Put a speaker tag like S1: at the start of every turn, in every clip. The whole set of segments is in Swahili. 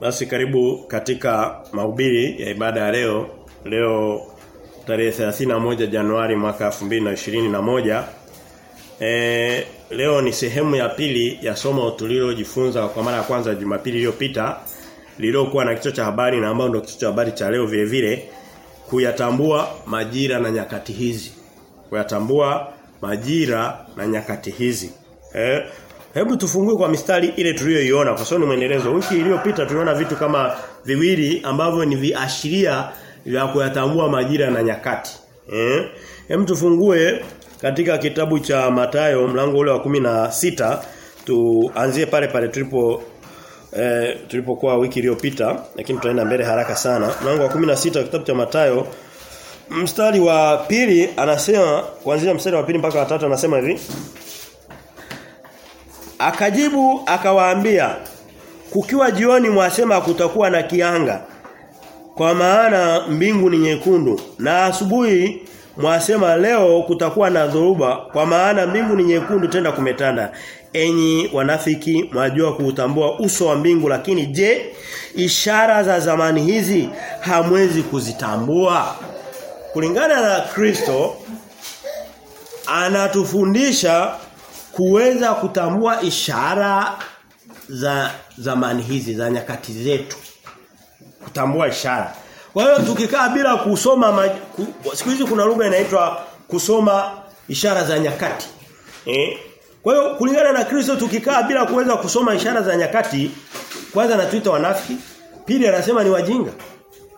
S1: Basi karibu katika mahubiri ya ibada ya leo. Leo tarehe 31 Januari mwaka 2021. E, leo ni sehemu ya pili ya somo tulilojifunza kwa mara ya kwanza Jumapili iliyopita lililokuwa na kichwa cha habari na ambao ndio kichwa cha habari cha leo vile vile kuyatambua majira na nyakati hizi. Kuyatambua majira na nyakati hizi. Eh, Hebu tufungue kwa mistari ile tuliyoiona kwa sababu ni mwendelezo. Wiki iliyopita tuliona vitu kama viwili ambavyo ni viashiria vya kuyatambua majira na nyakati. Eh? Hebu tufungue katika kitabu cha Matayo mlango ule wa sita tuanzie pale pale tulipo eh, tulipokuwa wiki iliyopita lakini tutaenda mbele haraka sana. Mlango wa 16 kitabu cha Matayo mstari wa pili anasema kuanzia mstari wa pili mpaka wa tatu anasema hivi Akajibu akawaambia kukiwa jioni mwasema kutakuwa na kianga. Kwa maana mbingu ni nyekundu na asubuhi mwasema leo kutakuwa na dhoruba kwa maana mbingu ni nyekundu tenda kumetanda. Enyi wanafiki mwajua kuutambua uso wa mbingu lakini je ishara za zamani hizi hamwezi kuzitambua? Kulingana na Kristo anatufundisha kuweza kutambua ishara za zamani hizi za nyakati zetu. Kutambua ishara. Kwa hiyo tukikaa bila kusoma ku, siku hizi kuna lugha inaitwa kusoma ishara za nyakati. Eh? Kwa hiyo kulingana na Kristo tukikaa bila kuweza kusoma ishara za nyakati kwanza anatuita wanafiki. Pili anasema ni wajinga.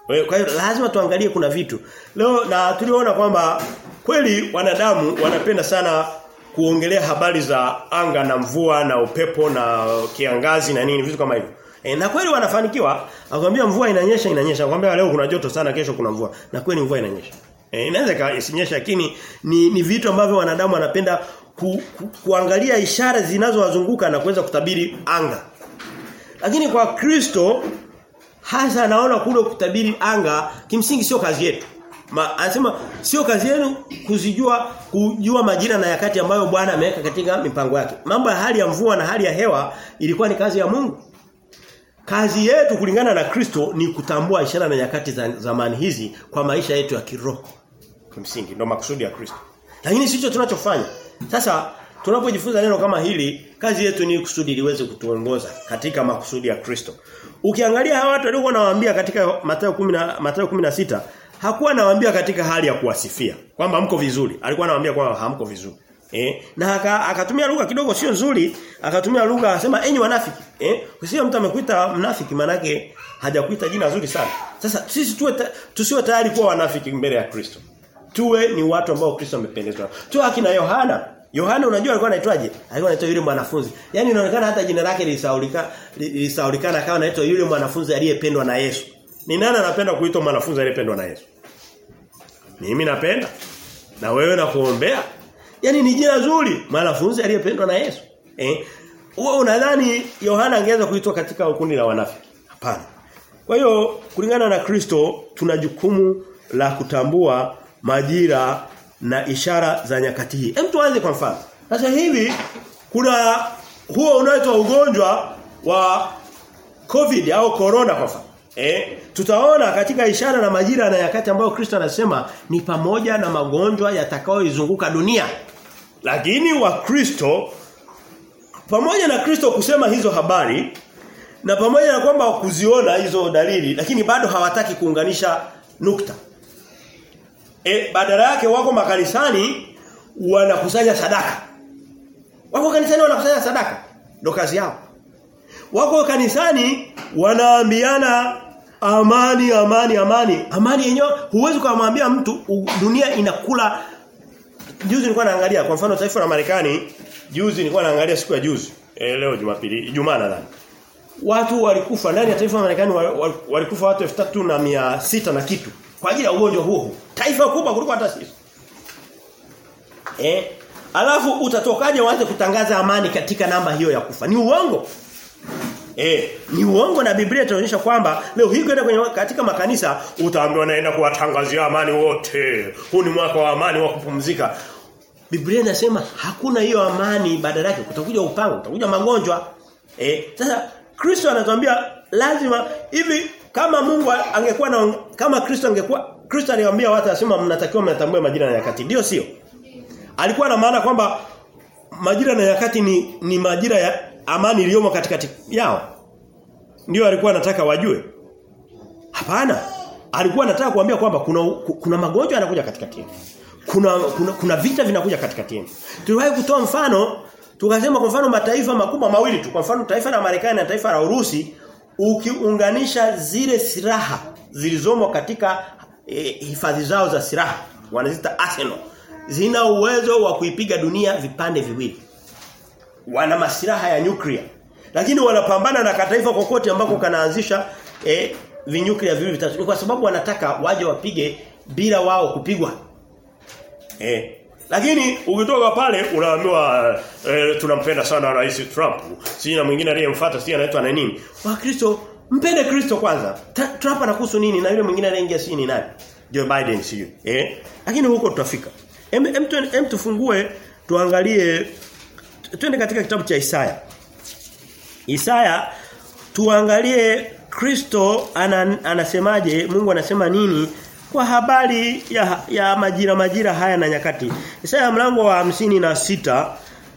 S1: Kwa hiyo lazima tuangalie kuna vitu. Leo na tuliona kwamba kweli wanadamu wanapenda sana kuongelea habari za anga na mvua na upepo na kiangazi na nini vitu kama hivyo. E, na kweli wanafanikiwa. Akwambia mvua inanyesha inanyesha. Akwambia leo kuna joto sana kesho kuna mvua. Na kweli mvua inanyesha. E, inaweza isinyesha lakini ni, ni vitu ambavyo wanadamu wanapenda ku, ku, kuangalia ishara zinazowazunguka na kuweza kutabiri anga. Lakini kwa Kristo hasa naona kule kutabiri anga kimsingi sio kazi yetu. Ma, anasema sio kazi yenu kuzijua kujua majira na nyakati ambayo Bwana ameweka katika mipango yake. Mambo ya hali ya mvua na hali ya hewa ilikuwa ni kazi ya Mungu. Kazi yetu kulingana na Kristo ni kutambua ishara na nyakati za zamani hizi kwa maisha yetu ya kiroho. Kimsingi ndio makusudi ya Kristo. Lakini sicho tunachofanya. Sasa tunapojifunza neno kama hili, kazi yetu ni kusudi liweze kutuongoza katika makusudi ya Kristo. Ukiangalia hawa watu waliokuwa nawaambia katika Mathayo 10 Mathayo 16 hakuwa anawaambia katika hali ya kuwasifia kwamba mko vizuri. Alikuwa anawaambia kwamba hamko vizuri. Eh? Na haka, akatumia lugha kidogo sio nzuri. Akatumia lugha akasema enyi wanafiki. Eh? Usiye mtu amekuita mnafiki manake hajakuita jina zuri sana. Sasa sisi tuwe ta, tusiwe tayari kuwa wanafiki mbele ya Kristo. Tuwe ni watu ambao Kristo amependezwa. Tu akina Yohana. Yohana unajua alikuwa anaitwaje? Alikuwa anaitwa yule mwanafunzi. Yaani inaonekana hata jina lake lilisaulika lilisaulikana kama anaitwa yule mwanafunzi aliyependwa na Yesu. Ni nani anapenda kuitwa mwanafunzi aliyependwa na Yesu? Mimi napenda. Na wewe nakuombea. Yaani ni jina zuri, mwanafunzi aliyependwa na Yesu. Eh? Wewe unadhani Yohana angeweza kuitwa katika kundi la wanafiki? Hapana. Kwa hiyo kulingana na Kristo tuna jukumu la kutambua majira na ishara za nyakati hii. Hem tuanze kwa mfano. Sasa hivi kuna huo unaoitwa ugonjwa wa COVID au corona kwa mfano. Eh, tutaona katika ishara na majira na nyakati ambayo Kristo anasema ni pamoja na magonjwa yatakayoizunguka dunia. Lakini wa Kristo pamoja na Kristo kusema hizo habari na pamoja na kwamba kuziona hizo dalili lakini bado hawataki kuunganisha nukta. E, badala yake wako makanisani wanakusanya sadaka. Wako kanisani wanakusanya sadaka. Ndio kazi yao. Wako kanisani wanaambiana amani amani amani. Amani yenyewe huwezi kumwambia mtu dunia inakula Juzi nilikuwa naangalia kwa mfano taifa la Marekani juzi nilikuwa naangalia siku ya juzi e, leo Jumapili Ijumaa nadhani. Watu walikufa ndani ya taifa la Marekani walikufa watu 3600 na mia sita na kitu kwa ajili ya ugonjwa huo. Taifa kubwa kuliko hata sisi. Eh? Alafu utatokaje uanze kutangaza amani katika namba hiyo ya kufa? Ni uongo. Eh, ni uongo na Biblia inaonyesha kwamba leo hii kwenda kwenye katika makanisa utaambiwa naenda kuwatangazia amani wote. Huu ni mwaka wa amani wa kupumzika. Biblia inasema hakuna hiyo amani badala yake kutakuja upango, kutakuja magonjwa. Eh, sasa Kristo anatuambia lazima hivi kama Mungu angekuwa na kama Kristo angekuwa Kristo aliwaambia watu asema mnatakiwa mnatambue majira na nyakati. Ndio sio? Alikuwa na maana kwamba majira na nyakati ni ni majira ya amani iliyomo katikati yao. Ndio alikuwa anataka wajue. Hapana. Alikuwa anataka kuambia kwamba kuna kuna magonjwa yanakuja katikati yao Kuna, kuna kuna vita vinakuja katikati yao Tuliwahi kutoa mfano tukasema kwa mfano mataifa makubwa mawili tu kwa mfano taifa la Marekani na taifa la Urusi ukiunganisha zile silaha zilizomo katika e, hifadhi zao za silaha wanaziita arsenal zina uwezo wa kuipiga dunia vipande viwili wana masilaha ya nyuklia lakini wanapambana na kataifa kokote ambako kanaanzisha eh, vinyuklia viwili vitatu kwa sababu wanataka waje wapige bila wao kupigwa eh lakini ukitoka pale unaambiwa eh, tunampenda sana rais Trump. Si na mwingine aliyemfuata si anaitwa na nini? Wakristo mpende Kristo kwanza. Ta, Trump anakuhusu nini na yule mwingine anaingia si ni nani? Joe Biden sio. Eh? Lakini huko tutafika. Em, em, em tufungue tuangalie twende katika kitabu cha Isaya. Isaya tuangalie Kristo ana, anasemaje, Mungu anasema nini kwa habari ya, ya majira majira haya na nyakati. Isaya mlango wa hamsini na sita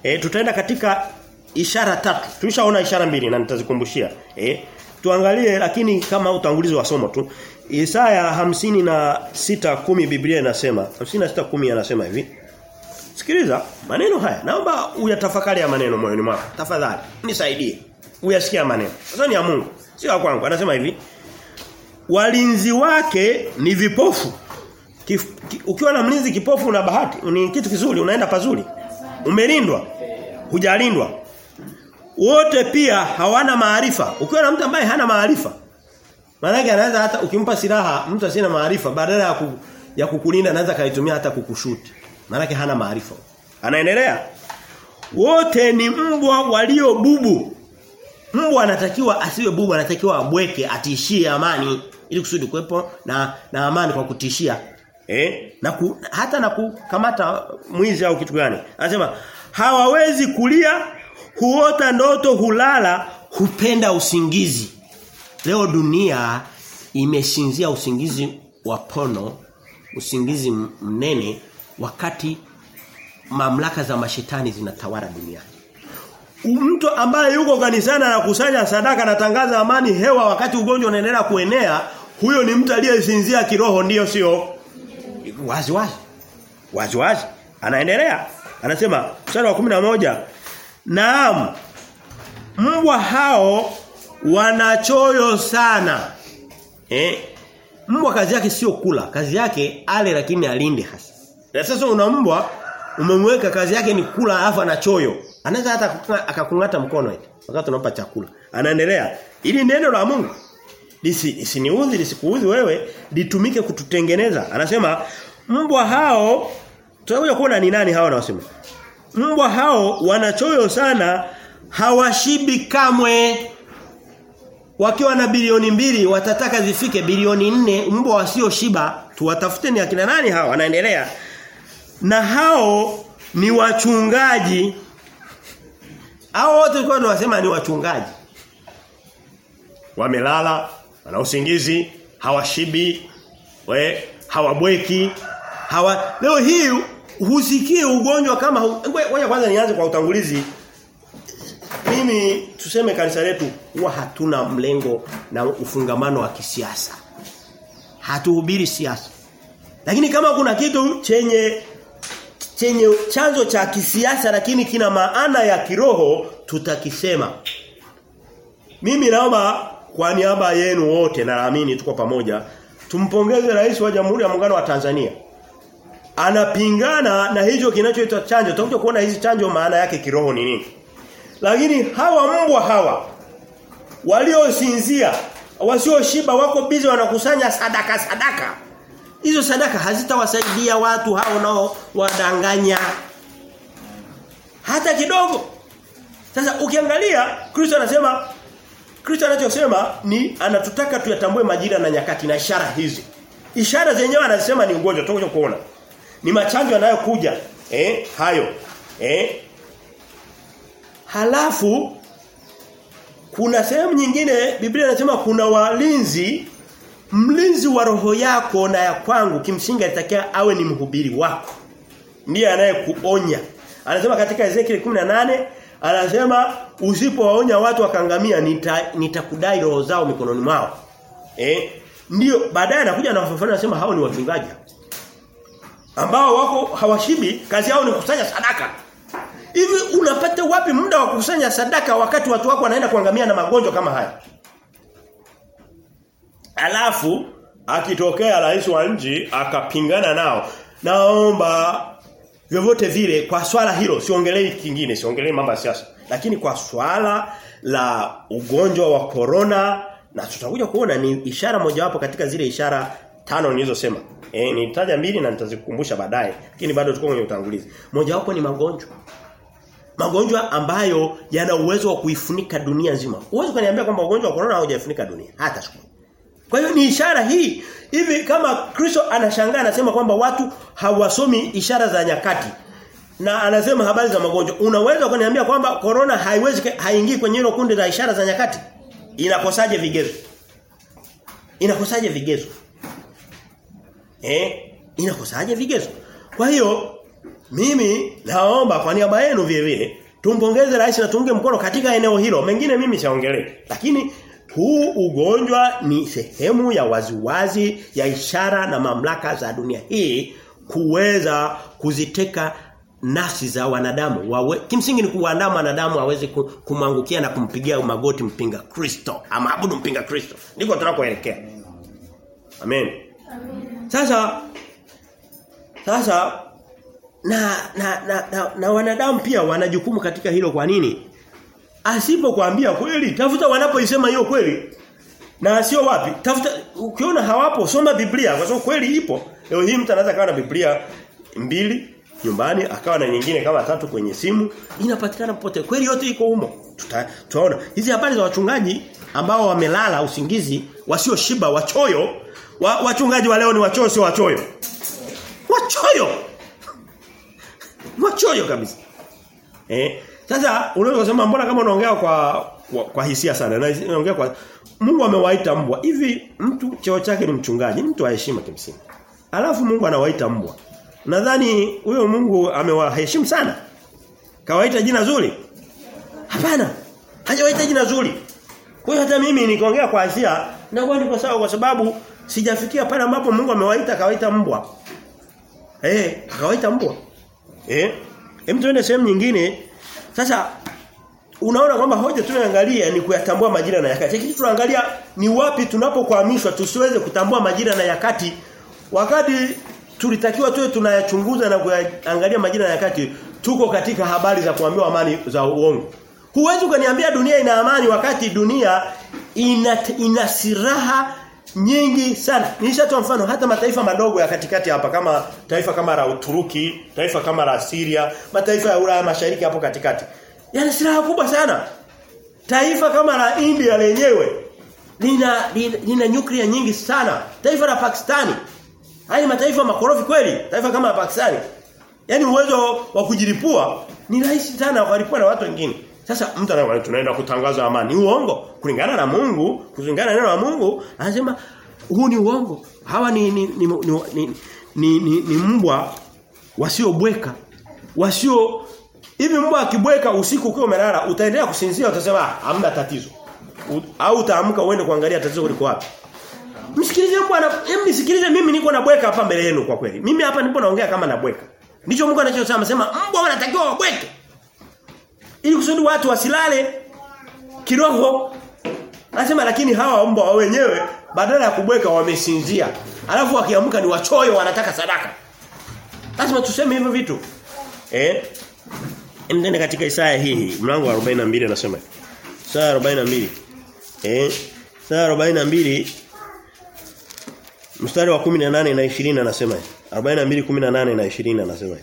S1: e, tutaenda katika ishara tatu. Tulishaona ishara mbili na nitazikumbushia. E, tuangalie lakini kama utangulizi wa somo tu. Isaya hamsini na sita kumi Biblia inasema, hamsini na sita kumi anasema hivi. Sikiliza maneno haya. Naomba uyatafakari ya maneno moyoni mwako. Tafadhali nisaidie. Uyasikia maneno. Sasa ni ya Mungu. Sio kwangu. Anasema hivi walinzi wake ni vipofu. Kif, ki, ukiwa na mlinzi kipofu una bahati, ni kitu kizuri, unaenda pazuri. Umelindwa. Hujalindwa. Wote pia hawana maarifa. Ukiwa na mtu ambaye hana maarifa, maana anaweza hata ukimpa silaha mtu asina maarifa badala ya, ku, ya kukulinda anaweza kaitumia hata kukushuti. Maana hana maarifa. Anaendelea. Wote ni mbwa walio bubu. Mbwa anatakiwa asiwe bubu, anatakiwa abweke, atishie amani ili kusudi kuwepo na na amani kwa kutishia. Eh? Na ku, hata na kukamata mwizi au kitu gani. Anasema hawawezi kulia, huota ndoto, hulala, hupenda usingizi. Leo dunia imeshinzia usingizi wa pono, usingizi mnene wakati mamlaka za mashetani zinatawala duniani. Mtu ambaye yuko kanisani anakusanya sadaka anatangaza amani hewa wakati ugonjwa unaendelea kuenea huyo ni mtu aliyesinzia kiroho ndiyo sio? Wazi wazi. Wazi wazi. Anaendelea. Anasema mstari wa 11 naam mbwa hao wanachoyo sana. Eh mbwa kazi yake sio kula kazi yake ale lakini alinde hasa sasa una mbwa umemweka kazi yake ni kula alafu anachoyo Anaweza hata akakungata mkono eti wakati unampa chakula. Anaendelea. Ili neno la Mungu lisi lisiniudhi lisikuudhi wewe litumike kututengeneza. Anasema mbwa hao tunakuja kuona ni nani hao wanasema. Mbwa hao wanachoyo sana hawashibi kamwe. Wakiwa na bilioni mbili watataka zifike bilioni nne mbwa wasioshiba tuwatafuteni akina nani hao anaendelea. Na hao ni wachungaji hao wote tulikuwa tunasema ni wachungaji. Wamelala, wana usingizi, hawashibi, we hawabweki, hawa leo hii husikii ugonjwa kama ngoja kwanza nianze kwa utangulizi. Mimi tuseme kanisa letu huwa hatuna mlengo na ufungamano wa kisiasa. Hatuhubiri siasa. Lakini kama kuna kitu chenye chenye chanzo cha kisiasa lakini kina maana ya kiroho tutakisema. Mimi naomba kwa niaba yenu wote na naamini tuko pamoja tumpongeze rais wa Jamhuri ya Muungano wa Tanzania. Anapingana na hicho kinachoitwa chanjo. Tutakuja kuona hizi chanjo maana yake kiroho ni nini. Lakini hawa mbwa hawa waliosinzia wasioshiba wako bizi wanakusanya sadaka sadaka Hizo sadaka hazitawasaidia watu hao nao wadanganya. Hata kidogo. Sasa ukiangalia Kristo anasema Kristo anachosema ni anatutaka tuyatambue majira na nyakati na ishara hizi. Ishara zenyewe anasema ni ugonjwa tutakuja kuona. Ni machanjo yanayokuja. Eh, hayo. Eh. Halafu kuna sehemu nyingine Biblia inasema kuna walinzi mlinzi wa roho yako na ya kwangu kimsingi alitakia awe ni mhubiri wako. Ndiye anayekuonya. Anasema katika Ezekiel 18 anasema usipowaonya watu wakangamia nitakudai nita roho zao mikononi mwao. Eh? Ndio baadaye anakuja na fafanua anasema hao ni wachungaji. Ambao wako hawashibi kazi yao ni kukusanya sadaka. Hivi unapata wapi muda wa kukusanya sadaka wakati watu wako wanaenda kuangamia na magonjwa kama haya? Alafu akitokea rais wa nchi akapingana nao. Naomba vyovyote vile kwa swala hilo siongelei kingine, siongelei mambo ya siasa. Lakini kwa swala la ugonjwa wa corona na tutakuja kuona ni ishara mojawapo katika zile ishara tano nilizosema. Eh nitaja mbili na nitazikumbusha baadaye. Lakini bado tuko kwenye utangulizi. Mojawapo ni magonjwa. Magonjwa ambayo yana uwezo wa kuifunika dunia nzima. Uwezo kaniambia kwamba ugonjwa wa corona haujafunika dunia hata siku. Kwa hiyo ni ishara hii. Hivi kama Kristo anashangaa anasema kwamba watu hawasomi ishara za nyakati na anasema habari za magonjwa. Unaweza kuniambia kwamba corona haiwezi haingii kwenye hilo kundi la ishara za nyakati? Inakosaje vigezo? Inakosaje vigezo? Eh? Inakosaje vigezo? Kwa hiyo mimi naomba kwa niaba yenu vile vile tumpongeze rais na tuunge mkono katika eneo hilo. Mengine mimi siaongelee. Lakini huu ugonjwa ni sehemu ya waziwazi ya ishara na mamlaka za dunia hii kuweza kuziteka nafsi za wanadamu wawe, kimsingi ni kuandaa wanadamu aweze kumwangukia na kumpigia magoti mpinga Kristo ama abudu mpinga Kristo. Ndiko tunakoelekea. Amen. Sasa sasa na na, na na na wanadamu pia wana jukumu katika hilo kwa nini asipokuambia kweli tafuta wanapoisema hiyo kweli. Na sio wapi tafuta ukiona hawapo soma Biblia kwa sababu kweli ipo. Leo hii mtu anaweza kawa na Biblia mbili nyumbani akawa na nyingine kama tatu kwenye simu inapatikana popote. Kweli yote iko humo. Tutaona hizi habari za wachungaji ambao wamelala usingizi wasioshiba wachoyo. Wa, wachungaji wa leo ni wachoyo sio wachoyo. Wachoyo! Wachoyo kabisa. Eh sasa unaweza kusema mbona kama unaongea kwa, kwa kwa hisia sana na unaongea kwa Mungu amewaita mbwa hivi mtu cheo chake ni mchungaji mtu wa heshima kimsingi alafu Mungu anawaita mbwa Nadhani huyo Mungu amewaheshimu sana. Kawaita jina zuri? Hapana. Hajawaita jina zuri. Kwa hiyo hata mimi nikiongea kwa hisia nakuwa niko sawa kwa sababu sijafikia pale ambapo Mungu amewaita kawaita mbwa. Eh, akawaita mbwa. Eh? Hem tuende sehemu nyingine. Sasa unaona kwamba hoja tunayoangalia ni kuyatambua majira na nyakati. Kitu tunaangalia ni wapi tunapokuhamishwa tusiweze kutambua majira na nyakati wakati tulitakiwa tuwe tunayachunguza na kuangalia majira na nyakati tuko katika habari za kuambiwa amani za uongo. Huwezi ukaniambia dunia ina amani wakati dunia ina ina siraha nyingi sana. Nilishatoa mfano hata mataifa madogo ya katikati hapa kama taifa kama la Uturuki, taifa kama la Syria, mataifa ya Ulaya Mashariki hapo katikati. Yana silaha kubwa sana. Taifa kama la India lenyewe lina lina, nyuklia nyingi sana. Taifa la Pakistani Haya mataifa makorofi kweli, taifa kama Pakistani. Yaani uwezo wa kujilipua ni rahisi sana kwa na watu wengine. Sasa mtu anaona tunaenda kutangaza amani. Uongo. Kulingana na Mungu, kulingana na neno la Mungu, anasema huu ni uongo. Hawa ni ni ni, ni, ni, ni, ni, ni mbwa wasiobweka. Wasio hivi mbwa akibweka usiku ukiwa umelala utaendelea kusinzia utasema hamna tatizo. U, au utaamka uende kuangalia tatizo liko wapi. Msikilize bwana, hebu nisikilize mimi niko nabweka hapa mbele yenu kwa kweli. Mimi hapa nipo naongea kama nabweka. Ndicho Mungu anachosema, sema mbwa wanatakiwa wabweke. Ili kusudi watu wasilale kiroho. Anasema lakini hawa mbwa wenyewe badala ya kubweka wamesinzia. Alafu wakiamka ni wachoyo wanataka sadaka. Lazima tuseme hivyo vitu. Eh? Mtende katika Isaya hii mlango wa 42 anasema. Isaya 42. Eh? Isaya 42 Mstari wa 18 na 20 anasema 42 18 na 20 anasema.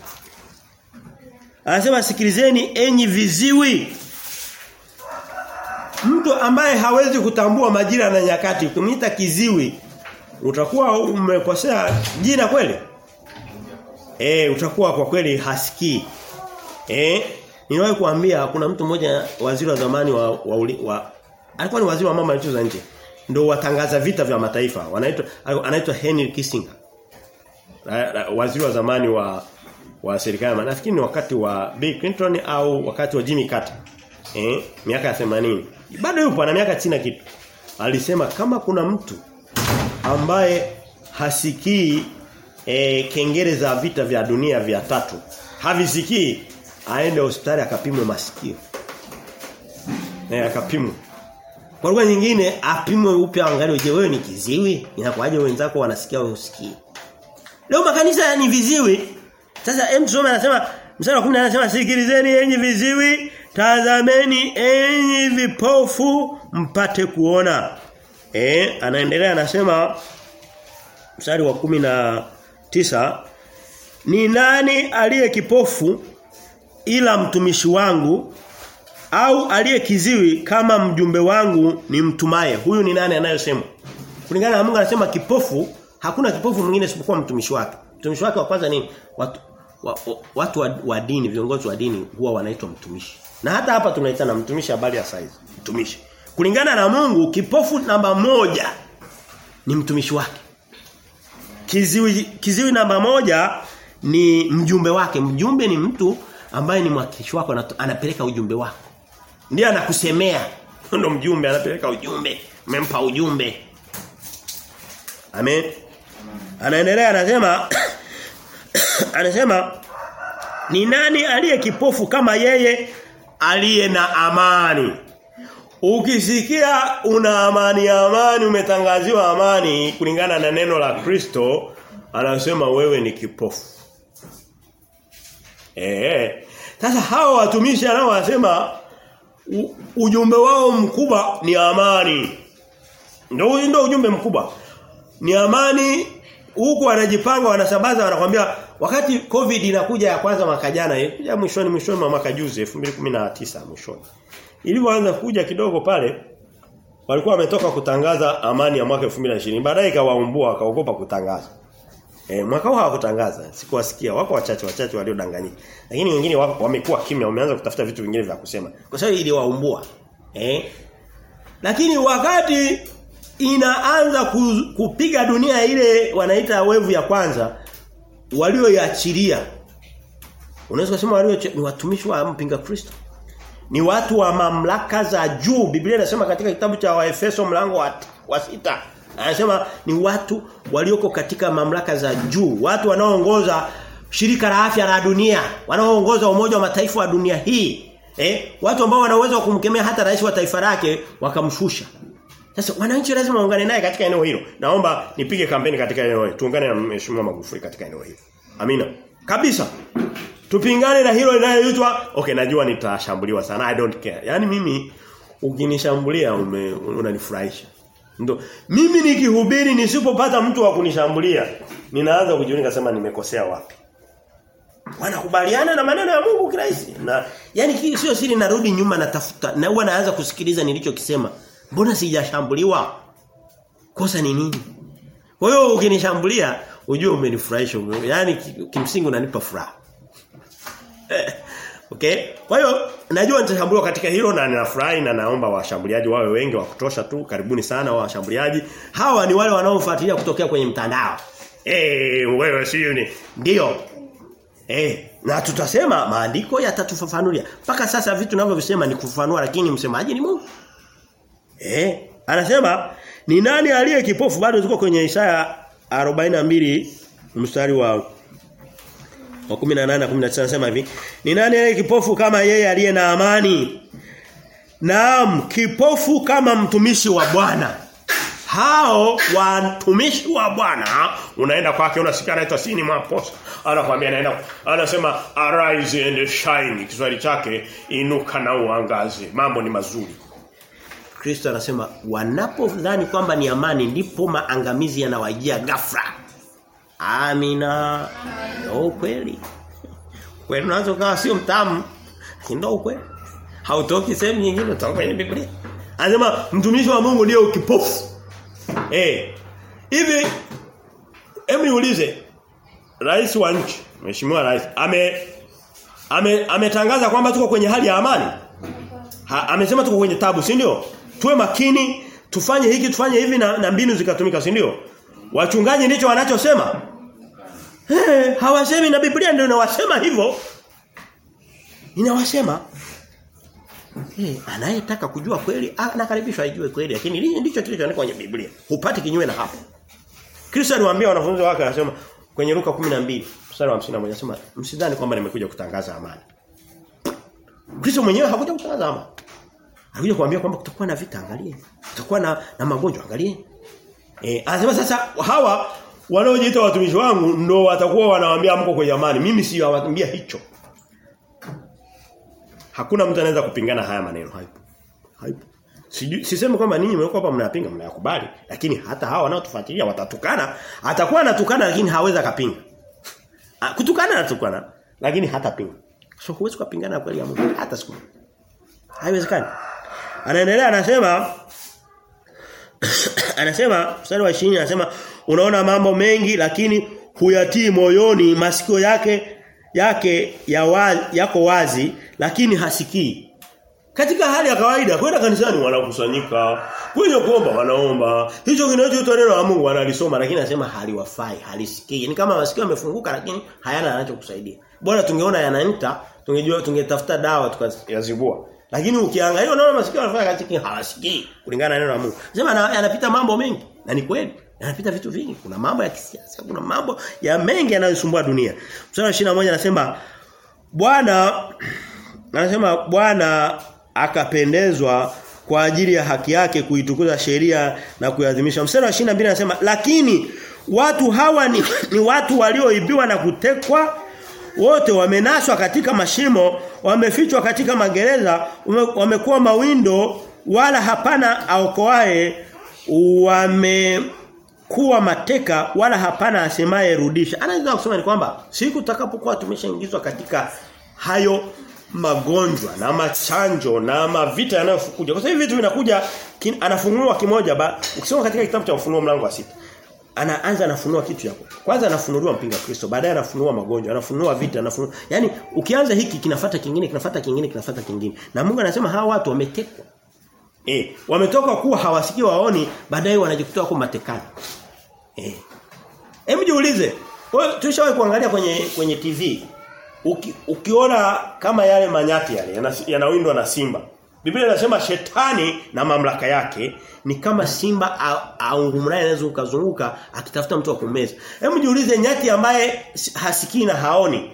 S1: Anasema sikilizeni enyi viziwi. Mtu ambaye hawezi kutambua majira na nyakati ukimwita kiziwi utakuwa umekosea jina kweli? Eh utakuwa kwa kweli hasikii. Eh niliwahi kuambia kuna mtu mmoja waziri wa zamani wa wa, wa alikuwa ni waziri wa mama nchi za nje. Ndio watangaza vita vya mataifa. Wanaitwa anaitwa Henry Kissinger. Waziri wa zamani wa wa serikali. Nafikiri ni wakati wa Bill Clinton au wakati wa Jimmy Carter. Eh, miaka ya 80. Bado yupo ana miaka 90 kitu. Alisema kama kuna mtu ambaye hasikii e, kengele za vita vya dunia vya tatu havisikii aende hospitali akapimwe masikio eh akapimwe kwa lugha nyingine apimwe upya angalie je wewe ni kiziwi inakuwaje wenzako wanasikia wewe usikii leo makanisa ni viziwi sasa hem tusome anasema mstari wa 10 anasema sikilizeni enyi viziwi tazameni enyi vipofu mpate kuona. Eh anaendelea anasema mstari wa kumi na tisa ni nani aliye kipofu ila mtumishi wangu au aliye kiziwi kama mjumbe wangu ni mtumaye huyu ni nani anayosema? Kulingana na Mungu anasema kipofu hakuna kipofu mwingine isipokuwa mtumishi wake. Mtumishi wake wa kwanza ni watu wa, wa, watu wa, wa dini viongozi wa dini huwa wanaitwa mtumishi na hata hapa tunaitana mtumishi habari ya size mtumishi kulingana na Mungu kipofu namba moja ni mtumishi wake Kiziwi kiziwi namba moja ni mjumbe wake. Mjumbe ni mtu ambaye ni mwakilishi wako anapeleka ujumbe wako. Ndiye anakusemea. Ndio mjumbe anapeleka ujumbe. Mempa ujumbe. Amen. Anaendelea anasema anasema ni nani aliye kipofu kama yeye aliye na amani? Ukisikia una amani amani umetangaziwa amani kulingana na neno la Kristo anasema wewe ni kipofu. Eh. Sasa hao watumishi nao wanasema ujumbe wao mkubwa ni amani. Ndio ndio ujumbe mkubwa. Ni amani huku wanajipanga wanasambaza wanakwambia wakati covid inakuja ya kwanza mwaka jana ya mwishoni mwishoni mwa mwaka juzi 2019 mwishoni. Ilipoanza kuja kidogo pale walikuwa wametoka kutangaza amani ya mwaka 2020 baadaye ikawaumbua wakaogopa kutangaza. E, mwaka huu hawakutangaza sikuwasikia. Wako wachache wachache waliodanganyika. Lakini wengine wamekuwa kimya wameanza kutafuta vitu vingine vya kusema. Kwa sababu iliwaumbua. Eh lakini wakati inaanza kupiga dunia ile wanaita wevu ya kwanza walioiachilia unaweza kusema walio ni watumishi wa mpinga Kristo. Ni watu wa mamlaka za juu. Biblia inasema katika kitabu cha Waefeso mlango wa, wa sita anasema ni watu walioko katika mamlaka za juu. Watu wanaoongoza shirika la afya la dunia wanaoongoza umoja wa mataifa wa dunia hii eh? Watu ambao wanaweza kumkemea hata rais wa taifa lake wakamshusha sasa wananchi lazima waungane naye katika eneo hilo naomba nipige kampeni katika eneo hilo tuungane na mheshimiwa Magufuli katika eneo hilo amina kabisa Tupingane na hilo linaloitwa okay najua nitashambuliwa sana I don't care. Yaani mimi ukinishambulia unanifurahisha. Ndio. Mimi nikihubiri nisipopata mtu wa kunishambulia, ninaanza kujiuliza sema nimekosea wapi. Wanakubaliana na maneno ya Mungu kirahisi. Na yani sio siri narudi nyuma natafuta na huwa naanza kusikiliza nilichokisema. Mbona sijashambuliwa? Kosa ni nini? Kwa hiyo ukinishambulia ujue umenifurahisha. Yaani kimsingi unanipa furaha. okay? Kwa hiyo najua nitashambuliwa katika hilo na ninafurahi na naomba washambuliaji wawe wengi wa kutosha tu. Karibuni sana washambuliaji. Hawa ni wale wanaofuatilia kutokea kwenye mtandao. Eh, wewe sio ni ndio. Eh, na tutasema maandiko yatatufafanulia. Mpaka sasa vitu ninavyovisema ni kufafanua lakini msemaji ni Mungu. Eh, anasema ni nani aliye kipofu? Bado ziko kwenye Isaya 42 mstari wa wa 18 na 19 anasema hivi ni nani aliye kipofu kama yeye aliye na amani? Naam kipofu kama mtumishi wa Bwana. Hao watumishi wa Bwana unaenda kwake unasikia anaitwa sini mwaposa anakuambia anaenda anasema arise and shine. Kiswahili chake inuka na uangaze. Mambo ni mazuri Kristo anasema wanapodhani kwamba ni amani ndipo maangamizi yanawajia ghafla Amina. Ndio kweli. Kweli unaanza kama sio mtamu. Ndio kweli. Hautoki sehemu nyingine utoka kwenye Biblia. Anasema mtumishi wa Mungu ndio kipofu. Eh. Hivi hebu niulize rais wa nchi, mheshimiwa rais, ame ame ametangaza kwamba tuko kwenye hali ya amani. Ha, amesema tuko kwenye tabu, si ndio? Tuwe makini, tufanye hiki, tufanye hivi na, na mbinu zikatumika, si ndio? Wachungaji ndicho wanachosema. Eh, hawasemi na Biblia ndio inawasema hivyo. Inawasema Eh, anayetaka kujua kweli anakaribishwa ajue kweli lakini hili ndicho kilichoandikwa kwenye Biblia. Hupati kinyume na hapo. Kristo aliwaambia wanafunzi wake anasema kwenye Luka 12 mstari wa 51 anasema msidhani kwamba nimekuja kutangaza amani. Kristo mwenyewe hakuja kutangaza amani. Alikuja kuambia kwamba kutakuwa na vita angalie. Kutakuwa na, na magonjwa angalie. Eh, anasema sasa hawa wanaojiita watumishi wangu ndo watakuwa wanawaambia mko kwenye amani. Mimi si waambia hicho. Hakuna mtu anaweza kupingana haya maneno haipo. Haipo. Sisemi kwamba ninyi mmeko hapa mnayapinga mnayakubali lakini hata hawa wanaotufuatilia watatukana atakuwa anatukana lakini hawezi akapinga. Kutukana anatukana lakini hatapinga. So huwezi kupingana na kweli ya Mungu hata siku. Haiwezekani. Anaendelea anasema anasema mstari wa 20 anasema unaona mambo mengi lakini huyatii moyoni masikio yake yake ya wazi, yako wazi lakini hasikii. Katika hali ya kawaida kwenda kanisani wanakusanyika, kwenye kuomba wanaomba. Hicho kinachoitwa neno la Mungu wanalisoma lakini anasema haliwafai, halisikii. Ni kama masikio yamefunguka lakini hayana anachokusaidia. Bora tungeona yanaita, tungejua tungetafuta dawa tukayazibua. Lakini ukiangalia unaona masikio yanafanya katika hawasikii kulingana na neno la Mungu. Sema yanapita mambo mengi na ni kweli. anapita vitu vingi. Kuna mambo ya kisiasa, kuna mambo ya mengi yanayosumbua dunia. Mstari wa 21 anasema Bwana anasema Bwana akapendezwa kwa ajili ya haki yake kuitukuza sheria na kuiadhimisha. Mstari wa 22 anasema lakini watu hawa ni, ni watu walioibiwa na kutekwa wote wamenaswa katika mashimo, wamefichwa katika magereza, wamekuwa mawindo wala hapana aokoae, wamekuwa mateka wala hapana asemaye rudisha. Anaweza kusema ni kwamba siku tutakapokuwa tumeshaingizwa katika hayo magonjwa na machanjo na mavita yanayofukuja. Kwa sababu hivi vitu vinakuja anafunua kimoja ba ukisoma katika kitabu cha ufunuo mlango wa sita anaanza anafunua kitu yako. Kwanza anafunuliwa mpinga Kristo, baadaye anafunua magonjwa, anafunua vita, anafunua. Yaani ukianza hiki kinafuata kingine, kinafuata kingine, kinafuata kingine. Na Mungu anasema hawa watu wametekwa. Eh, wametoka kuwa hawasikii waoni, baadaye wanajikuta wako matekani. Eh. Hebu jiulize. Wewe tulishawahi kuangalia kwenye kwenye TV. Uki, ukiona kama yale manyati yale yanawindwa na simba. Biblia inasema shetani na mamlaka yake ni kama simba aungumraye anaweza kuzunguka akitafuta mtu wa kumeza. Hebu jiulize nyati ambaye hasikii na haoni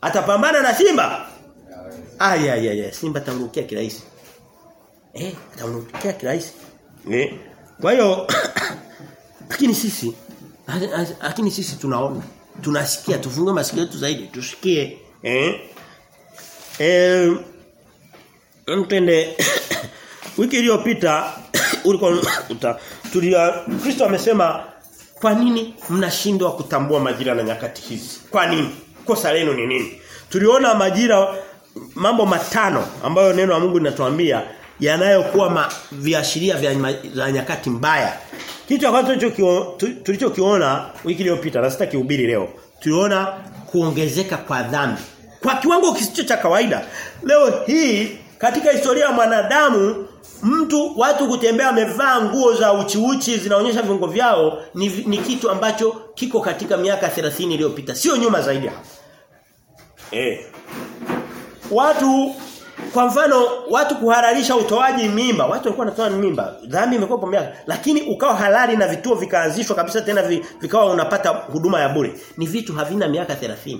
S1: atapambana na simba? Aya aya aya simba tangukia kirahisi. Eh, tangukia kirahisi. Eh. Kwa hiyo lakini sisi lakini sisi tunaona tunasikia tufungue masikio yetu zaidi tusikie eh eh Mtende wiki iliyopita ulikuwa tulia Kristo amesema kwa nini mnashindwa kutambua majira na nyakati hizi? Kwa nini? Kosa lenu ni nini? Tuliona majira mambo matano ambayo neno la Mungu linatuambia yanayokuwa viashiria vya za nyakati mbaya. Kitu kwanza tulichokiona wiki iliyopita na sita kihubiri leo. Tuliona kuongezeka kwa dhambi kwa kiwango kisicho cha kawaida. Leo hii katika historia ya mwanadamu mtu watu kutembea wamevaa nguo za uchi uchi zinaonyesha viungo vyao ni, ni kitu ambacho kiko katika miaka 30 iliyopita sio nyuma zaidi hapo. Eh. Watu kwa mfano watu kuhalalisha utoaji mimba, watu walikuwa wanatoa mimba. Dhambi imekuwa kwa miaka, lakini ukawa halali na vituo vikaanzishwa kabisa tena vikawa unapata huduma ya bure. Ni vitu havina miaka 30.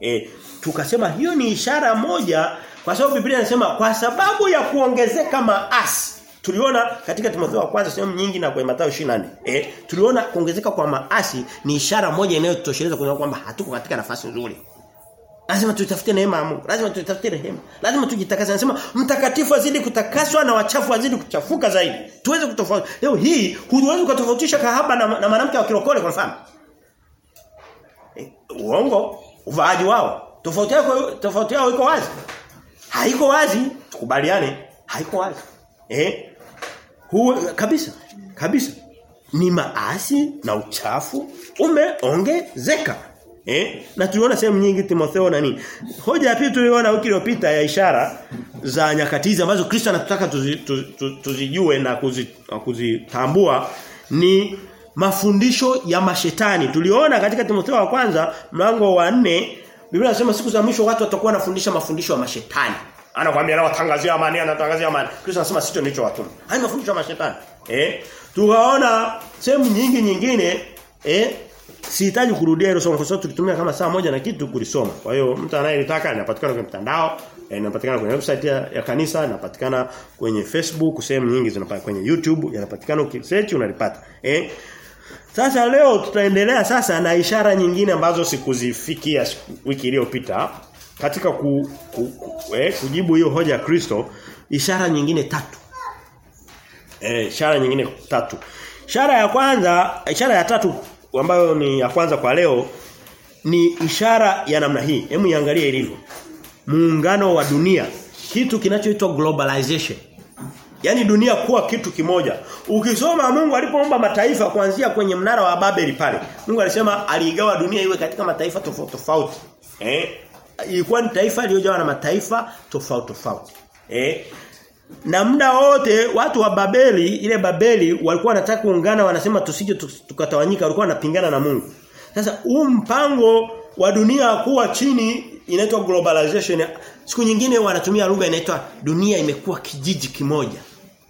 S1: Eh, tukasema hiyo ni ishara moja kwa sababu Biblia inasema kwa sababu ya kuongezeka maasi. Tuliona katika Timotheo wa kwanza sehemu nyingi na kwa Mathayo 24. Eh, tuliona kuongezeka kwa maasi ni ishara moja inayotosheleza kuona kwamba hatuko katika nafasi nzuri. Lazima tutafute neema ya Mungu. Lazima tutafute rehema. Lazima tujitakase. Anasema mtakatifu azidi kutakaswa na wachafu azidi kuchafuka zaidi. Tuweze kutofauti. Leo hii huwezi kutofautisha kahaba na, na mwanamke wa kirokole kwa mfano. Eh, uongo uvaaji wao. Tofauti yao tofauti yao iko wazi. Haiko wazi, tukubaliane, haiko wazi. Eh? Huo kabisa, kabisa. Ni maasi na uchafu umeongezeka. Eh? Na tuliona sehemu nyingi Timotheo na nini. Hoja ya pili tuliona wiki iliyopita ya ishara za nyakati hizi ambazo Kristo anataka tuzi, tuzi, tuzi na kuzi, kuzitambua ni mafundisho ya mashetani. Tuliona katika Timotheo wa kwanza mlango wa nne Biblia inasema siku za mwisho watu watakuwa wanafundisha mafundisho ya mashetani. Anakuambia na watangazia amani, anatangazia amani. Kristo anasema sito nicho watu. Hayo mafundisho ya mashetani. Eh? Tukaona sehemu nyingi nyingine eh sihitaji kurudia hilo somo kwa sababu tulitumia kama saa moja na kitu kulisoma. Kwa hiyo mtu anayelitaka anapatikana kwenye mtandao, inapatikana kwenye website ya, ya kanisa, inapatikana kwenye Facebook, sehemu nyingi zinapatikana kwenye YouTube, yanapatikana ukisearch unalipata. Eh? Sasa leo tutaendelea sasa na ishara nyingine ambazo sikuzifikia wiki iliyopita katika ku, ku, ku, eh, kujibu hiyo hoja ya Kristo ishara nyingine tatu. Eh, ishara nyingine tatu. Ishara ya kwanza, ishara ya tatu ambayo ni ya kwanza kwa leo ni ishara ya namna hii. Hebu iangalie ilivyo. Muungano wa dunia, kitu kinachoitwa globalization. Yaani dunia kuwa kitu kimoja. Ukisoma Mungu alipoomba mataifa kuanzia kwenye mnara wa Babeli pale. Mungu alisema aliigawa dunia iwe katika mataifa tofauti tofauti. Eh? Ilikuwa ni taifa lililojawa na mataifa tofauti tofauti. Eh? Na muda wote watu wa Babeli, ile Babeli walikuwa wanataka kuungana wanasema tusije tukatawanyika, walikuwa wanapingana na Mungu. Sasa huu mpango wa dunia kuwa chini inaitwa globalization. Siku nyingine wanatumia lugha inaitwa dunia imekuwa kijiji kimoja.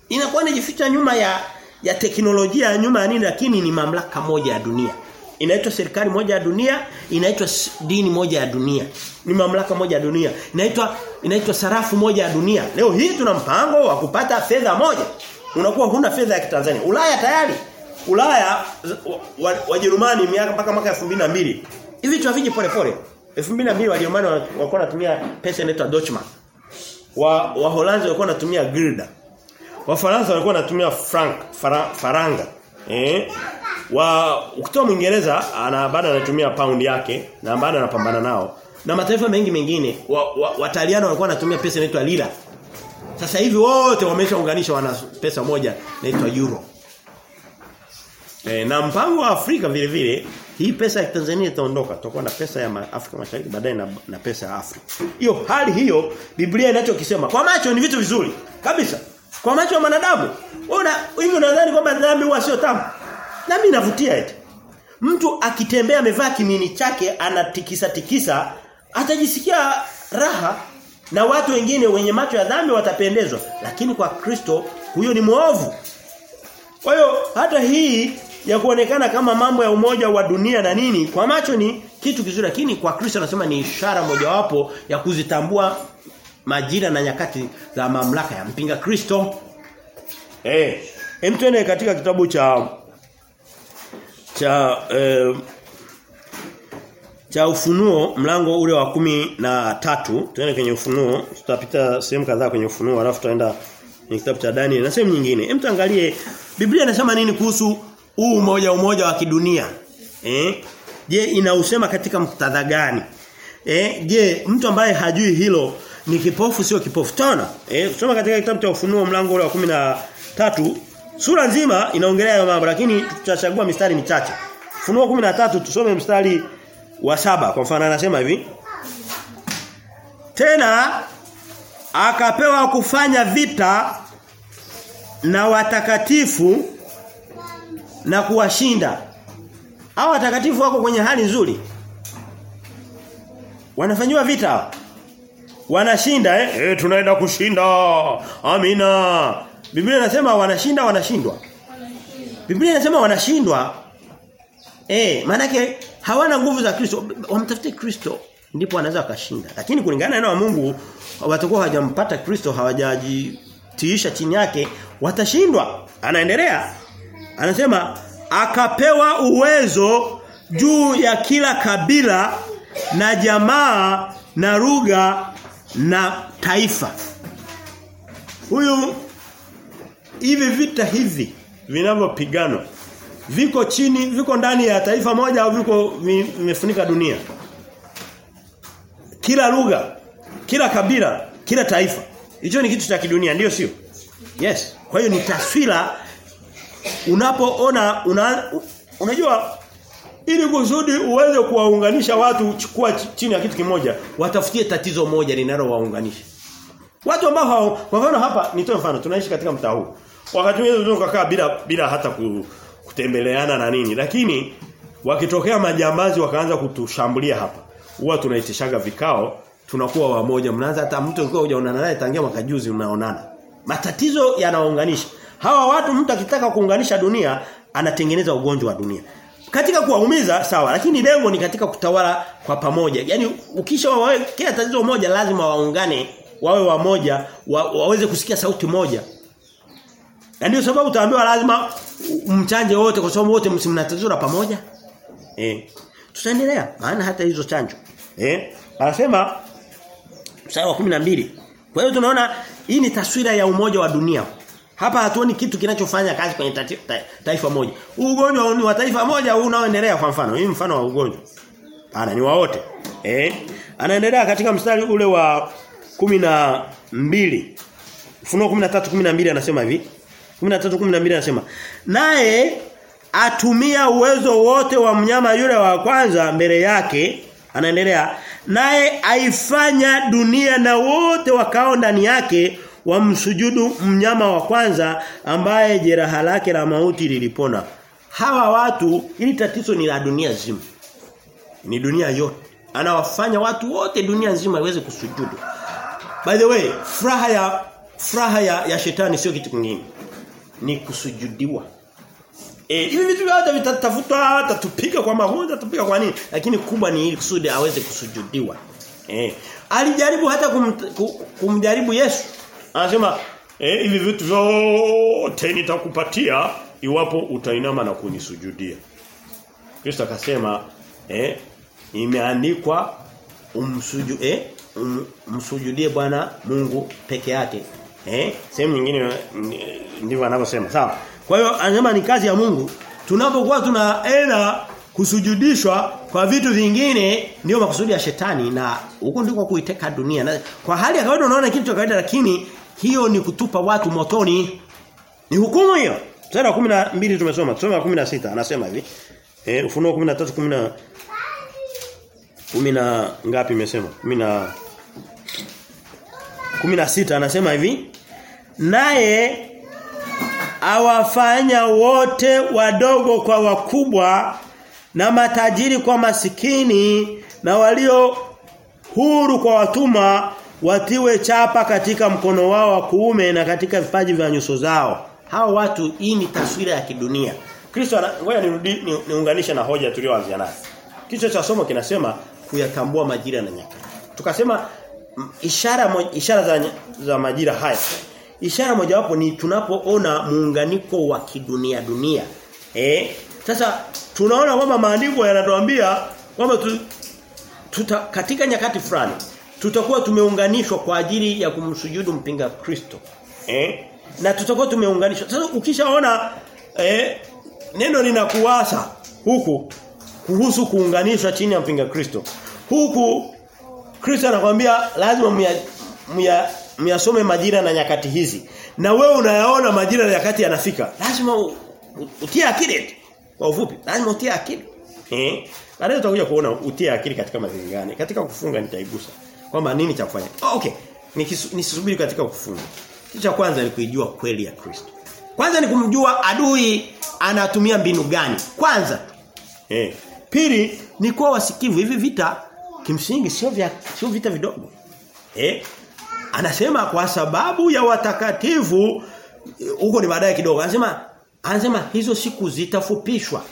S1: Inakuwa inajificha nyuma ya ya teknolojia nyuma ya nini lakini ni mamlaka moja ya dunia. Inaitwa serikali moja ya dunia, inaitwa dini moja ya dunia. Ni mamlaka moja ya dunia. Inaitwa inaitwa sarafu moja ya dunia. Leo hii tuna mpango wa kupata fedha moja. Unakuwa huna fedha ya Kitanzania. Ulaya tayari. Ulaya Wajerumani wa, wa miaka mpaka mwaka 2002. Hivi vitu haviji pole pole. 2002 Wajerumani walikuwa wanatumia pesa inaitwa Deutschmark. Wa Waholanzi walikuwa wanatumia Gilda. Wafaransa walikuwa wanatumia franc, fara, faranga. Eh? Wa ukitoa Mwingereza ana baada anatumia pound yake na baada anapambana nao. Na mataifa mengi mengine Wataliano wa, wa walikuwa wanatumia pesa inaitwa lira. Sasa hivi wote wameshaunganisha wana pesa moja inaitwa euro. E, na mpango wa Afrika vile vile hii pesa ya Tanzania itaondoka tutakuwa na pesa ya Afrika Mashariki baadaye na, na pesa ya Afrika. Hiyo hali hiyo Biblia inachokisema kwa macho ni vitu vizuri kabisa. Kwa macho ya wanadamu. Una hivi unadhani kwamba dhambi huwa sio tamu? Dhambi inavutia eti. Mtu akitembea amevaa kimini chake anatikisa tikisa atajisikia raha na watu wengine wenye macho ya dhambi watapendezwa lakini kwa Kristo huyo ni muovu. Kwa hiyo hata hii ya kuonekana kama mambo ya umoja wa dunia na nini kwa macho ni kitu kizuri lakini kwa Kristo anasema ni ishara mojawapo ya kuzitambua majira na nyakati za mamlaka ya mpinga Kristo. Eh, hey, mtende katika kitabu cha cha eh, cha ufunuo mlango ule wa kumi na tatu. Tuende kwenye ufunuo tutapita sehemu kadhaa kwenye ufunuo alafu tutaenda kwenye kitabu cha Daniel na sehemu nyingine. Hem tuangalie Biblia inasema nini kuhusu huu umoja umoja wa kidunia? Eh je inausema katika muktadha gani? Eh je mtu ambaye hajui hilo ni kipofu sio kipofu. Tona eh kusoma katika kitabu cha ufunuo mlango ule wa na tatu sura nzima inaongelea hayo mambo lakini tutachagua mistari michache. Ufunuo 13 tusome mstari wa saba. Kwa mfano anasema hivi. Tena akapewa kufanya vita na watakatifu na kuwashinda. Hao watakatifu wako kwenye hali nzuri. Wanafanyiwa vita wanashinda eh? eh tunaenda kushinda. Amina. Biblia inasema wanashinda wanashindwa. Biblia inasema wanashindwa. Eh maana hawana nguvu za Kristo. Wamtafute Kristo ndipo anaweza wakashinda lakini kulingana na la Mungu watakuwa hawajampata Kristo hawajajitiisha chini yake watashindwa. Anaendelea. Anasema akapewa uwezo juu ya kila kabila na jamaa na lugha na taifa. Huyu hivi vita hivi vinavyopiganwa viko chini viko ndani ya taifa moja au viko vimefunika dunia? Kila lugha kila kabila kila taifa. Hicho ni kitu cha kidunia ndio sio? Yes. Kwa hiyo ni taswira unapoona una, unajua ili kusudi uweze kuwaunganisha watu chukua chini ya kitu kimoja watafutie tatizo moja linalowaunganisha Watu ambao hao kwa mfano hapa nitoe mfano tunaishi katika mtaa huu. Wakati mwingine tunakaa bila bila hata kutembeleana na nini lakini wakitokea majambazi wakaanza kutushambulia hapa. Huwa tunaitishaga vikao tunakuwa wamoja mnaanza hata mtu ukiwa hujaonana naye tangia mwaka juzi unaonana. Matatizo yanaunganisha. Hawa watu mtu akitaka kuunganisha dunia anatengeneza ugonjwa wa dunia. Katika kuwaumiza sawa lakini lengo ni katika kutawala kwa pamoja. Yaani ukisha wawekea tatizo moja lazima waungane wawe wamoja wa, waweze kusikia sauti moja. Na ndio sababu utaambiwa lazima mchanje wote kwa sababu wote msimna tatizo pamoja. Eh. Tutaendelea maana hata hizo chanjo. Eh? Anasema mstari wa 12. Kwa hiyo tunaona hii ni taswira ya umoja wa dunia. Hapa hatuoni kitu kinachofanya kazi kwenye ta, ta, taifa moja. Ugonjwa ni wa taifa moja huu unaoendelea kwa mfano. Hii mfano wa ugonjwa. Bana ni waote. Eh? Anaendelea katika mstari ule wa kumi na mbili Ufunuo 13:12 anasema hivi. 13:12 anasema, "Naye atumia uwezo wote wa mnyama yule wa kwanza mbele yake." Anaendelea, "Naye aifanya dunia na wote wakao ndani yake wamsujudu mnyama wa kwanza ambaye jeraha lake la mauti lilipona." Hawa watu ili tatizo ni la dunia nzima. Ni dunia yote. Anawafanya watu wote dunia nzima iweze kusujudu. By the way, furaha ya furaha ya, ya shetani sio kitu kingine. Ni kusujudiwa. Eh, hivi vitu hata vitatafutwa hata kwa magonjwa, tupika kwa nini? Lakini kubwa ni ili kusudi aweze kusujudiwa. Eh, alijaribu hata kum, kum, kumjaribu Yesu. Anasema, eh, hivi vitu vyote nitakupatia iwapo utainama na kunisujudia. Kristo akasema, eh, imeandikwa umsuju eh um, msujudie Bwana Mungu peke yake. Eh? Sehemu nyingine ndivyo anavyosema. Sawa. Kwa hiyo anasema ni kazi ya Mungu. Tunapokuwa tunaenda kusujudishwa kwa vitu vingine ndio makusudi ya shetani na huko ndiko kuiteka dunia. Na, kwa hali ya kawaida unaona kitu cha kawaida lakini hiyo ni kutupa watu motoni. Ni hukumu hiyo. Sura ya 12 tumesoma, tusome ya 16 anasema hivi. Eh Ufunuo 13 10 kumi na ngapi imesema? Kumi na kumi na sita anasema hivi naye awafanya wote wadogo kwa wakubwa na matajiri kwa masikini na walio huru kwa watumwa watiwe chapa katika mkono wao wa kuume na katika vipaji vya nyuso zao. Hao watu hii ni taswira ya kidunia. Kristo ngoja nirudi niunganishe ni na hoja tuliyoanzia nayo. Kichwa cha somo kinasema kuyatambua majira na nyakati. Tukasema ishara ishara za, za majira haya. Ishara mojawapo ni tunapoona muunganiko wa kidunia dunia. Eh? Sasa tunaona kwamba maandiko yanatuambia kwamba tu, tuta, katika nyakati fulani tutakuwa tumeunganishwa kwa ajili ya kumsujudu mpinga Kristo. Eh? Na tutakuwa tumeunganishwa. Sasa ukishaona eh, neno linakuwasa huku kuhusu kuunganishwa chini ya mpinga Kristo. Huku Kristo anakuambia lazima mya myasome majira na nyakati hizi. Na wewe unayaona majira na nyakati yanafika. Lazima utie akili. Kwa ufupi, lazima utie akili. Eh? Baadaye tutakuja kuona utie akili katika mazingira gani. Katika kufunga nitaigusa kwamba nini cha kufanya. Oh, okay. Nisisubiri katika kufunga. Kitu cha kwanza ni kuijua kweli ya Kristo. Kwanza ni kumjua adui anatumia mbinu gani. Kwanza. Eh. Pili ni kuwa wasikivu hivi vita kimsingi sio vya sio vita vidogo. Eh? Anasema kwa sababu ya watakatifu huko ni baadaye kidogo. Anasema anasema hizo siku zitafupishwa.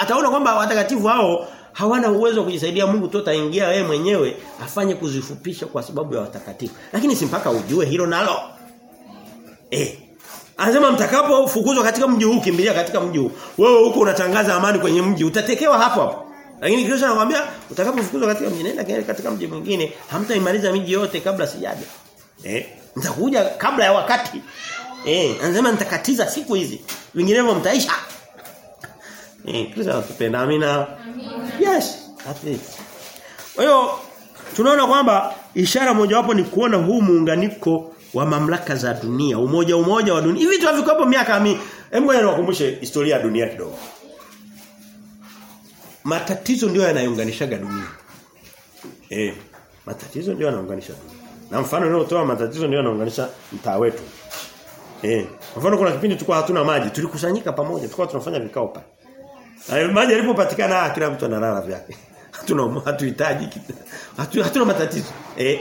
S1: Ataona kwamba watakatifu hao hawana uwezo wa kujisaidia Mungu tu ataingia wewe mwenyewe afanye kuzifupisha kwa sababu ya watakatifu. Lakini si mpaka ujue hilo nalo. Eh. Anasema mtakapofukuzwa katika mji huu kimbilia katika mji huu. Wewe huko unatangaza amani kwenye mji utatekewa hapo hapo. Lakini Kristo anakuambia utakapofukuzwa katika mji nenda katika mji mwingine hamtaimaliza miji yote kabla sijaje. Eh, nitakuja kabla ya wakati. Eh, anasema nitakatiza siku hizi. Vinginevyo mtaisha. Eh, Kristo anatupenda. Amina. Yes, at least. Kwa hiyo tunaona kwamba ishara mojawapo ni kuona huu muunganiko wa mamlaka za dunia, umoja umoja wa dunia. Hivi vitu havikuwepo miaka mi. Hebu niwakumbushe historia ya dunia kidogo. Matatizo ndio yanayounganishaga dunia. Eh, matatizo ndio yanaunganisha dunia. Na mfano ninaotoa matatizo ndio yanaunganisha mtaa wetu. Eh, mfano kuna kipindi tulikuwa hatuna maji, tulikusanyika pamoja, tulikuwa tunafanya vikao pale. Na maji yalipopatikana kila mtu analala vyake. Hatuna hatuhitaji hatu, hatuna matatizo. Eh,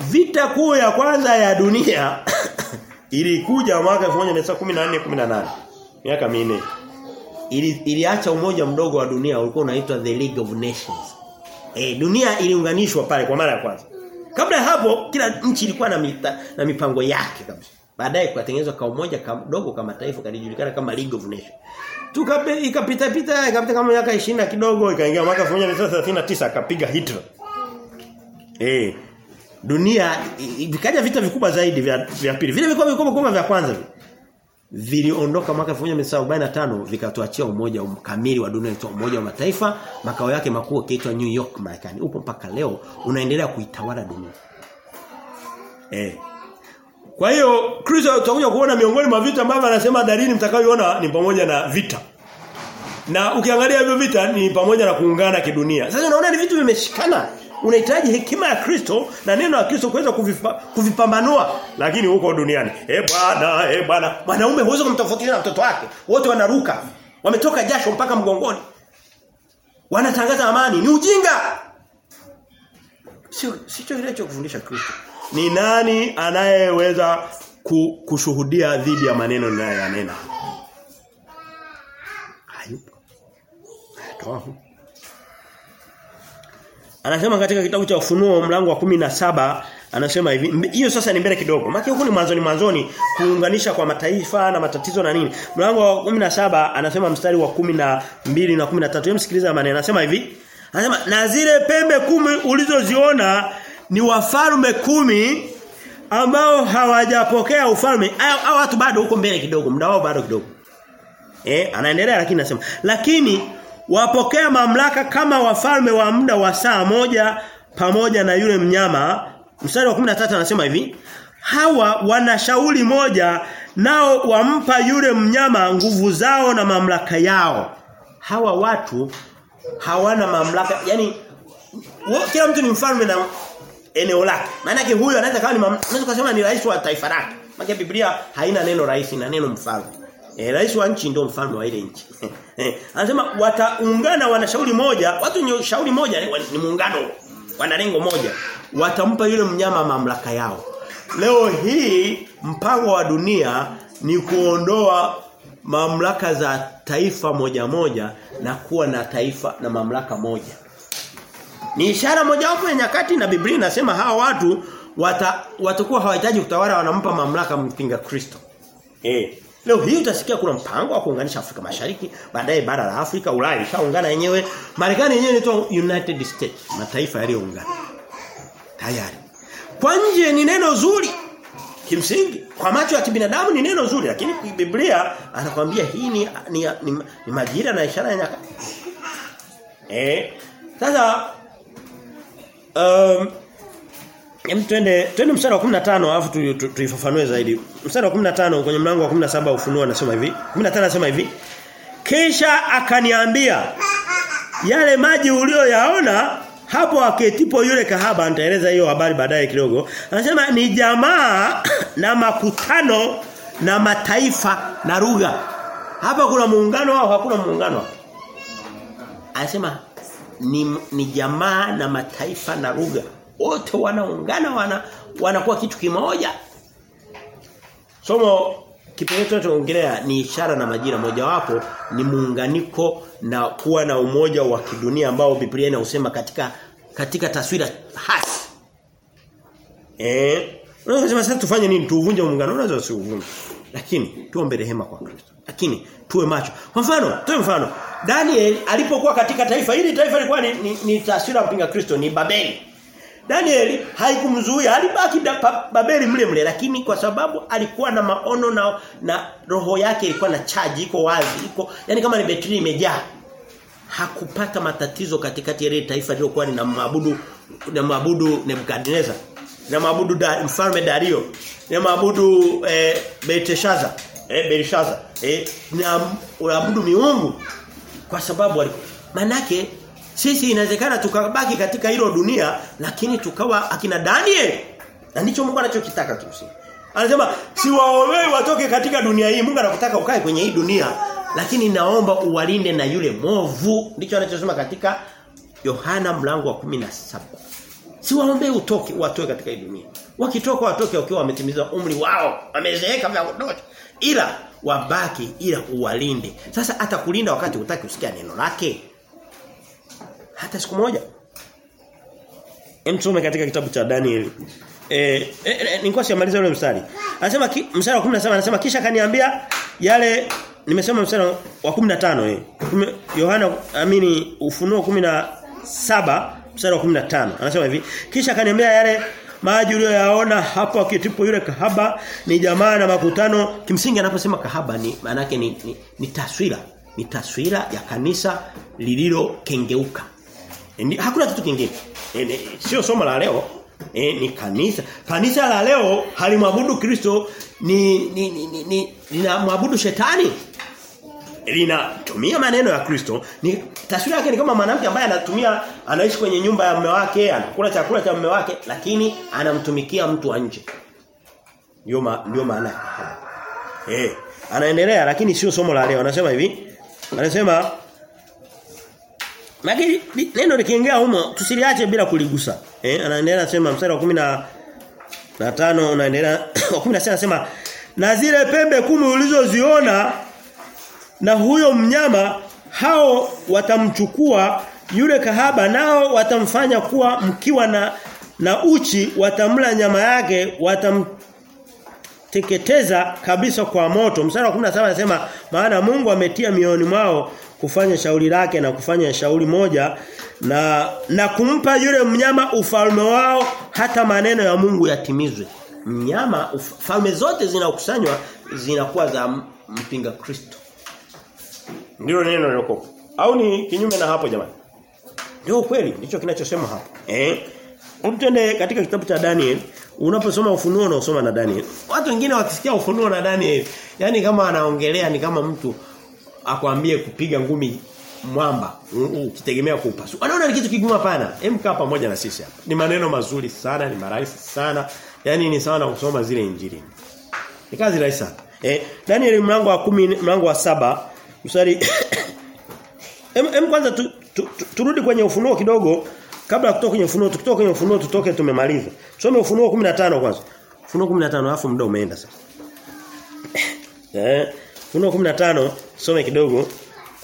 S1: vita kuu ya kwanza ya dunia ilikuja mwaka 1914 18 miaka minne. Ili iliacha umoja mdogo wa dunia ulikuwa unaitwa the League of Nations. Eh dunia iliunganishwa pale kwa mara ya kwanza. Kabla hapo kila nchi ilikuwa na mita, na mipango yake kabisa. Baadaye kutengenezwa kama umoja kadogo kama taifa kalijulikana kama League of Nations tukape ikapita pita ikapita kama miaka 20 kidogo ikaingia mwaka 1939 akapiga Hitler. Eh dunia vikaja vita vikubwa zaidi vya, vya pili. Vile vikubwa vikubwa kama vya kwanza viliondoka mwaka 1945 vikatuachia umoja kamili wa dunia ito umoja wa mataifa makao yake makuu kiitwa New York Marekani. Upo mpaka leo unaendelea kuitawala dunia. Eh kwa hiyo Kristo utakuja kuona miongoni mwa vitu ambavyo anasema dalili mtakayoiona ni pamoja na vita. Na ukiangalia hivyo vita ni pamoja na kuungana kidunia. Sasa unaona ni vitu vimeshikana. Unahitaji hekima ya Kristo na neno la Kristo kuweza kuvipa, kuvipambanua lakini huko duniani. Eh bwana eh bwana. Mwanaume huwezi kumtofautisha na mtoto wake. Wote wanaruka. Wametoka jasho mpaka mgongoni. Wanatangaza amani. Ni ujinga! Sio sio ile kufundisha Kristo ni nani anayeweza kushuhudia dhidi ya maneno ninayoyanena hayupo Anasema katika kitabu cha Ufunuo mlango wa kumi na saba anasema hivi hiyo sasa ni mbele kidogo. Maana huko ni mwanzoni mwanzoni kuunganisha kwa mataifa na matatizo na nini. Mlango wa kumi na saba anasema mstari wa kumi na mbili na kumi na tatu msikiliza maneno anasema hivi. Anasema na zile pembe kumi ulizoziona ni wafalme kumi ambao hawajapokea ufalme. Hao watu bado huko mbele kidogo, muda wao bado kidogo. Eh, anaendelea lakini nasema lakini wapokea mamlaka kama wafalme wa muda wa saa moja pamoja na yule mnyama mstari wa 13 anasema hivi hawa wana shauli moja nao wampa yule mnyama nguvu zao na mamlaka yao hawa watu hawana mamlaka yani kila mtu ni mfalme na eneo lake maana yake huyo anaweza kawa ni unaweza kusema ni rais wa taifa lake maana Biblia haina neno rais na neno mfalme Eh, rais wa nchi ndio mfalme wa ile nchi. anasema wataungana wana shauri moja, watu wenye shauri moja ni, ni muungano, wana lengo moja. Watampa yule mnyama mamlaka yao. Leo hii mpango wa dunia ni kuondoa mamlaka za taifa moja moja na kuwa na taifa na mamlaka moja. Ni ishara mojawapo ya nyakati na Biblia inasema hawa watu wata, watakuwa hawahitaji kutawala wanampa mamlaka mpinga Kristo. Eh. Leo hii utasikia kuna mpango wa kuunganisha Afrika Mashariki, baadaye bara la Afrika, Ulaya ishaungana yenyewe. Marekani yenyewe inaitwa United States, mataifa yaliyoungana. Tayari. Kwa nje ni neno zuri. Kimsingi, kwa macho ya kibinadamu ni neno zuri, lakini Biblia anakuambia hii ni ni, ni, ni majira na ishara ya nyakati. Eh, sasa um, twende twende mstari wa 15 alafu tuifafanue tu, tu zaidi. Mstari wa 15 kwenye mlango wa 17 ufunuo anasema hivi. 15 anasema hivi. Kisha akaniambia yale maji ulioyaona hapo aketipo yule kahaba nitaeleza hiyo habari baadaye kidogo. Anasema ni jamaa na makutano na mataifa na lugha. Hapa kuna muungano au hakuna muungano? Anasema ni, ni jamaa na mataifa na lugha wote wanaungana wana wanakuwa kitu kimoja. Somo kipengele tunachoongelea ni ishara na majira mojawapo ni muunganiko na kuwa na umoja wa kidunia ambao Biblia inausema katika katika taswira hasi. Eh, unaweza sasa tufanye nini? Tuuvunje muungano unaweza usiuvunje. Lakini tuombe rehema kwa Kristo. Lakini tuwe macho. Kwa mfano, tuwe mfano. Daniel alipokuwa katika taifa hili taifa lilikuwa ni, ni, ni taswira mpinga Kristo ni Babeli. Daniel haikumzuia alibaki Babeli mle mle lakini kwa sababu alikuwa na maono na na roho yake ilikuwa na charge iko wazi iko yani kama ni betri imejaa hakupata matatizo katikati ya ile taifa lililokuwa linamwabudu maabudu Nebukadnezar linamwabudu da, mfalme Dario linamwabudu eh, Belteshaza eh Belshaza eh linamwabudu miungu kwa sababu manake Sisi inawezekana tukabaki katika hilo dunia lakini tukawa akina Daniel. Na ndicho Mungu anachokitaka kimsingi. Anasema siwaombei watoke katika dunia hii. Mungu anakutaka ukae kwenye hii dunia lakini naomba uwalinde na yule movu. Ndicho anachosema katika Yohana mlango wa 17. Siwaombei utoke watoe katika hii dunia. Wakitoka watoke wakiwa wametimiza umri wao, wamezeeka vya kutosha. Ila wabaki ila uwalinde. Sasa atakulinda wakati utaki usikia neno lake. Hata siku moja. emtume katika kitabu cha Daniel. Eh, eh, eh nilikuwa siamaliza ule mstari. Anasema mstari wa 17 anasema kisha kaniambia yale nimesema mstari wa 15 eh. Yohana amini ufunuo 17 mstari wa 15 anasema hivi kisha kaniambia yale maji uliyoyaona hapo akitipo yule kahaba ni jamaa na makutano. Kimsingi anaposema kahaba ni maana yake ni, ni, ni taswira ni taswira ya kanisa lililokengeuka. E, hakuna kitu kingine. E, sio somo la leo. E, ni kanisa. Kanisa la leo halimwabudu Kristo ni ni, ni, ni, ni linamwabudu shetani linatumia maneno ya Kristo. Ni taswira yake ni kama mwanamke ambaye anatumia anaishi kwenye nyumba ya mume wake anakula chakula cha mume wake lakini anamtumikia mtu wa nje. Ndio ndio maana. Eh anaendelea lakini sio somo la leo. Anasema hivi. Anasema Maki, neno likiingia humo tusiliache bila kuligusa. Eh anaendelea anasema mstari wa 10 na tano unaendelea. Wa 16 anasema na zile pembe kumi ulizoziona na huyo mnyama hao watamchukua yule kahaba nao watamfanya kuwa mkiwa na na uchi watamla nyama yake watamteketeza kabisa kwa moto. Mstari wa 17 anasema maana Mungu ametia mioni mwao kufanya shauri lake na kufanya shauri moja na na kumpa yule mnyama ufalme wao hata maneno ya Mungu yatimizwe. Mnyama falme zote zinakusanywa zinakuwa za mpinga Kristo ndio neno liloko. Au ni kinyume na hapo jamani? Ndio kweli, ndicho kinachosema hapo. Eh? Utende katika kitabu cha Daniel, unaposoma ufunuo unaosoma na Daniel. Watu wengine wakisikia ufunuo na Daniel, yani kama anaongelea ni kama mtu akwambie kupiga ngumi mwamba ukitegemea kuupasu. Anaona ni kitu kigumu hapana. Hem kaa pamoja na sisi hapa. Ni maneno mazuri sana, ni marahisi sana. Yaani ni sawa na kusoma zile injili. Ni kazi rahisi sana. Eh, Daniel mlango wa 10 mlango wa saba mstari em, em kwanza tu, tu, tu, turudi kwenye ufunuo kidogo kabla kutoka kwenye ufunuo. Tukitoka kwenye ufunuo tutoke tumemaliza tusome ufunuo 15 kwanza. Ufunuo 15 alafu muda umeenda sasa. Eh ufunuo 15 some kidogo.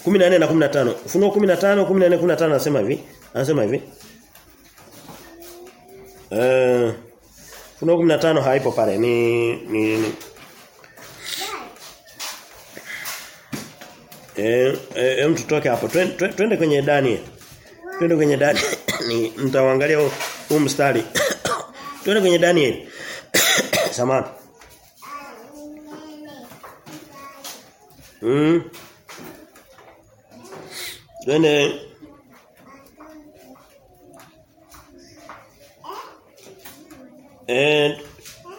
S1: 14 na 15 ufunuo 15 14 15 anasema hivi anasema hivi. Eh ufunuo 15 haipo pale. Ni ni, ni Eh, eh tutoke hapo. Twende kwenye Daniel. Twende kwenye Daniel. Ni mtaangalia huu mstari. Twende kwenye Daniel. Samahani. Mm. Twende Eh,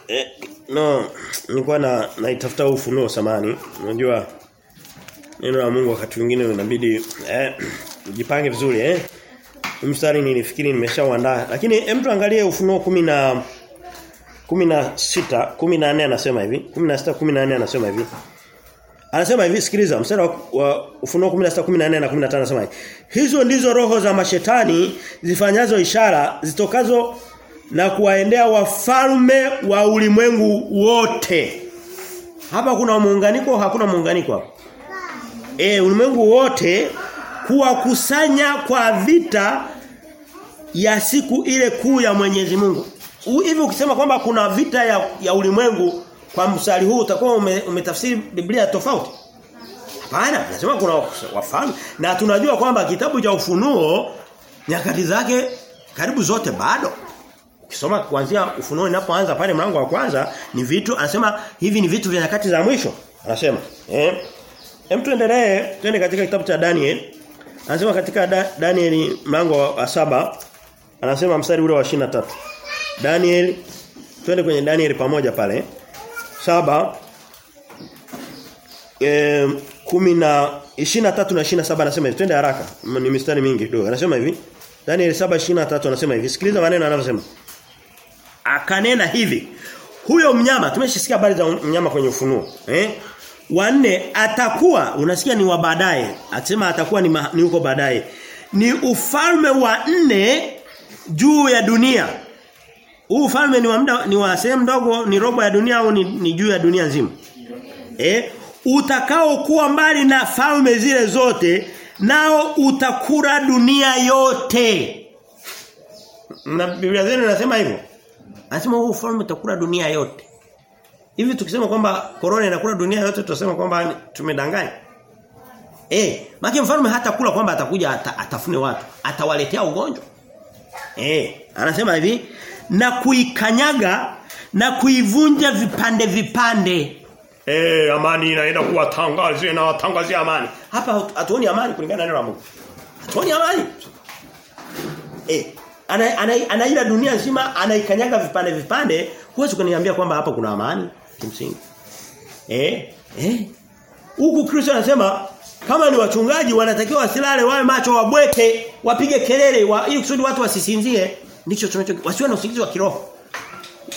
S1: eh no, nilikuwa na naitafuta ufunuo samani. Unajua neno la Mungu wakati mwingine inabidi eh ujipange vizuri eh. Mstari nilifikiri nimeshauandaa lakini hem tuangalie ufunuo 10 na 16 14 anasema hivi 16 14 anasema hivi. Anasema hivi sikiliza mstari wa, wa ufunuo 16 14 na 15 anasema hivi. Hizo ndizo roho za mashetani zifanyazo ishara zitokazo na kuwaendea wafalme wa ulimwengu wote. Hapa kuna muunganiko hakuna muunganiko hapa e, ulimwengu wote kuwakusanya kwa vita ya siku ile kuu ya Mwenyezi Mungu. Hivi ukisema kwamba kuna vita ya, ya ulimwengu kwa msali huu utakuwa ume, Biblia tofauti. Hapana, nasema kuna wafalme na tunajua kwamba kitabu cha ja ufunuo nyakati zake karibu zote bado. Ukisoma kuanzia ufunuo inapoanza pale mlango wa kwanza ni vitu anasema hivi ni vitu vya nyakati za mwisho. Anasema eh Hem tuendelee twende katika kitabu cha Daniel. Anasema katika da, Daniel mlango wa saba anasema mstari ule wa tatu Daniel twende kwenye Daniel pamoja pale. Saba eh kumi na 23 na 27 anasema hivi. Twende haraka. Ni mistari mingi kidogo. Anasema hivi. Daniel 7:23 anasema hivi. Sikiliza maneno anavyosema. Akanena hivi. Huyo mnyama tumeshisikia habari za mnyama kwenye ufunuo. Eh? Wanne atakuwa unasikia ni wa baadaye. akisema atakuwa ni, ma, ni huko baadaye. Ni ufalme wa nne juu ya dunia. Huu ufalme ni wa mda, ni wa sehemu ndogo ni robo ya dunia au ni, ni juu ya dunia nzima? Eh? Utakao kuwa mbali na falme zile zote nao utakura dunia yote. Na Biblia zenu nasema hivyo. Anasema huu ufalme utakula dunia yote. Hivi tukisema kwamba corona inakula dunia yote tutasema kwamba tumedanganya. Eh, maki mfalme hata kula kwamba atakuja ata, atafune watu, atawaletea ugonjwa. Eh, anasema hivi na kuikanyaga na kuivunja vipande vipande. Eh, amani inaenda kuwatangazia na watangazia amani. Hapa hatuoni amani kulingana na neno la Mungu. Hatuoni amani. Eh, ana, ana, ana dunia nzima anaikanyaga vipande vipande huwezi kuniambia kwamba hapa kuna amani kimsingi. Eh? Eh? Huku Kristo anasema kama ni wachungaji wanatakiwa wasilale wawe macho wabweke wapige kelele wa, ili kusudi watu wasisinzie. Ndicho tunacho wasiwe na usingizi wa kiroho.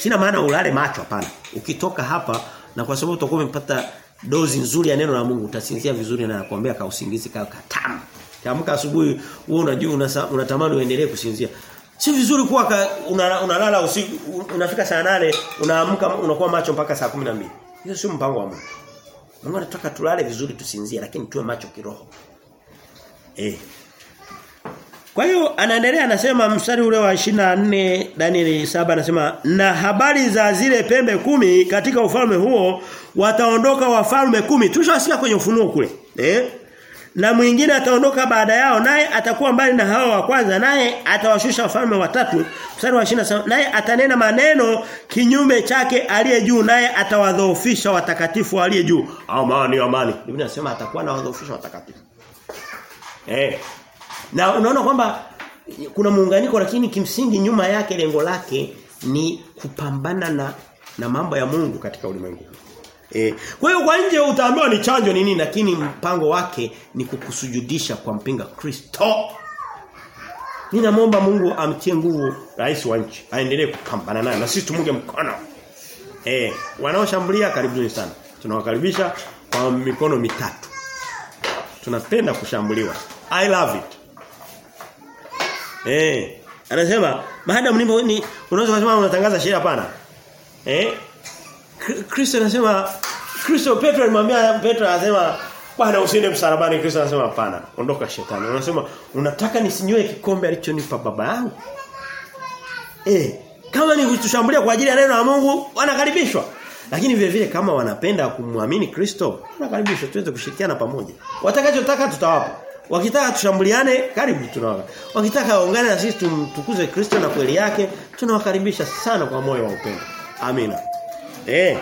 S1: Sina maana ulale macho hapana. Ukitoka hapa na kwa sababu utakuwa umepata dozi nzuri ya neno la Mungu utasinzia vizuri na nakwambia ka usingizi ka katamu Kiamka asubuhi wewe unajua unatamani uendelee kusinzia. Si vizuri kuwa unalala una usiku unafika saa nane unaamka unakuwa macho mpaka saa 12. Hiyo sio mpango wa Mungu. Mungu anataka tulale vizuri tusinzie lakini tuwe macho kiroho. Eh. Kwa hiyo anaendelea anasema mstari ule wa 24 Danieli 7 anasema na habari za zile pembe kumi katika ufalme huo wataondoka wafalme kumi. Tushasikia kwenye ufunuo kule. Eh? Na mwingine ataondoka baada yao naye atakuwa mbali na hao wa kwanza naye atawashusha wafalme watatu. Mstari wa 27 naye atanena maneno kinyume chake aliye juu naye atawadhoofisha watakatifu aliye juu. Amani amani. Biblia inasema atakuwa na wadhoofisha watakatifu. Eh. Na unaona kwamba kuna muunganiko lakini kimsingi nyuma yake lengo lake ni kupambana na na mambo ya Mungu katika ulimwengu E, kwa hiyo kwa nje utaambiwa ni chanjo ni nini lakini mpango wake ni kukusujudisha kwa mpinga Kristo. Ninamwomba Mungu amtie nguvu rais wa nchi aendelee kupambana naye na sisi tumunge mkono. Eh, wanaoshambulia karibuni sana. Tunawakaribisha kwa mikono mitatu. Tunapenda kushambuliwa. I love it. Eh, anasema baada mlimbo ni unaweza kusema unatangaza sheria hapana. Eh? Kristo anasema Kristo Petro alimwambia Petro anasema bwana usiende msalabani. Kristo anasema hapana ondoka shetani. Anasema unataka nisinywe kikombe alichonipa baba yangu? Eh kama ni kutushambulia kwa ajili ya neno la Mungu wanakaribishwa. Lakini vile vile kama wanapenda kumwamini Kristo wanakaribishwa tuweze kushirikiana pamoja. Watakachotaka tutawapa. Wakitaka tushambuliane karibu tunawaka wakitaka waungane na sisi tumtukuze Kristo na kweli yake tunawakaribisha sana kwa moyo wa upendo. Amina. Eh.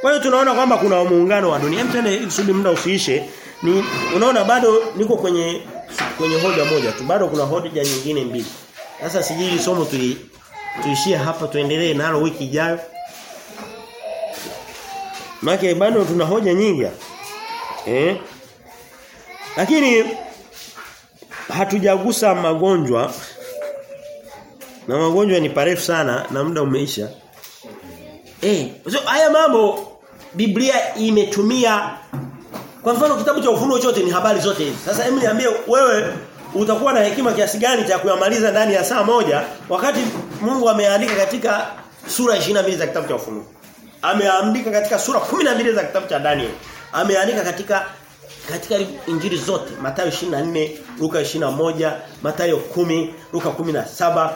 S1: Kwa hiyo tunaona kwamba kuna muungano wa dunia. Mtende kusudi muda usiishe. Ni unaona bado niko kwenye kwenye hoja moja tu. Bado kuna hoja nyingine mbili. Sasa sijui somo tu tuishie hapa tuendelee nalo wiki ijayo. Maana bado tuna hoja nyingi. Eh? Lakini hatujagusa magonjwa. Na magonjwa ni parefu sana na muda umeisha. Eh, so, haya mambo Biblia imetumia kwa mfano kitabu cha ufunuo chote ni habari zote hizi. Sasa hebu niambie wewe utakuwa na hekima kiasi gani cha kuyamaliza ndani ya saa moja wakati Mungu ameandika katika sura 22 za kitabu cha ufunuo. Ameandika katika sura 12 za kitabu cha Daniel. Ameandika katika katika injili zote Mathayo 24, Luka 21, Mathayo 10, Luka 17,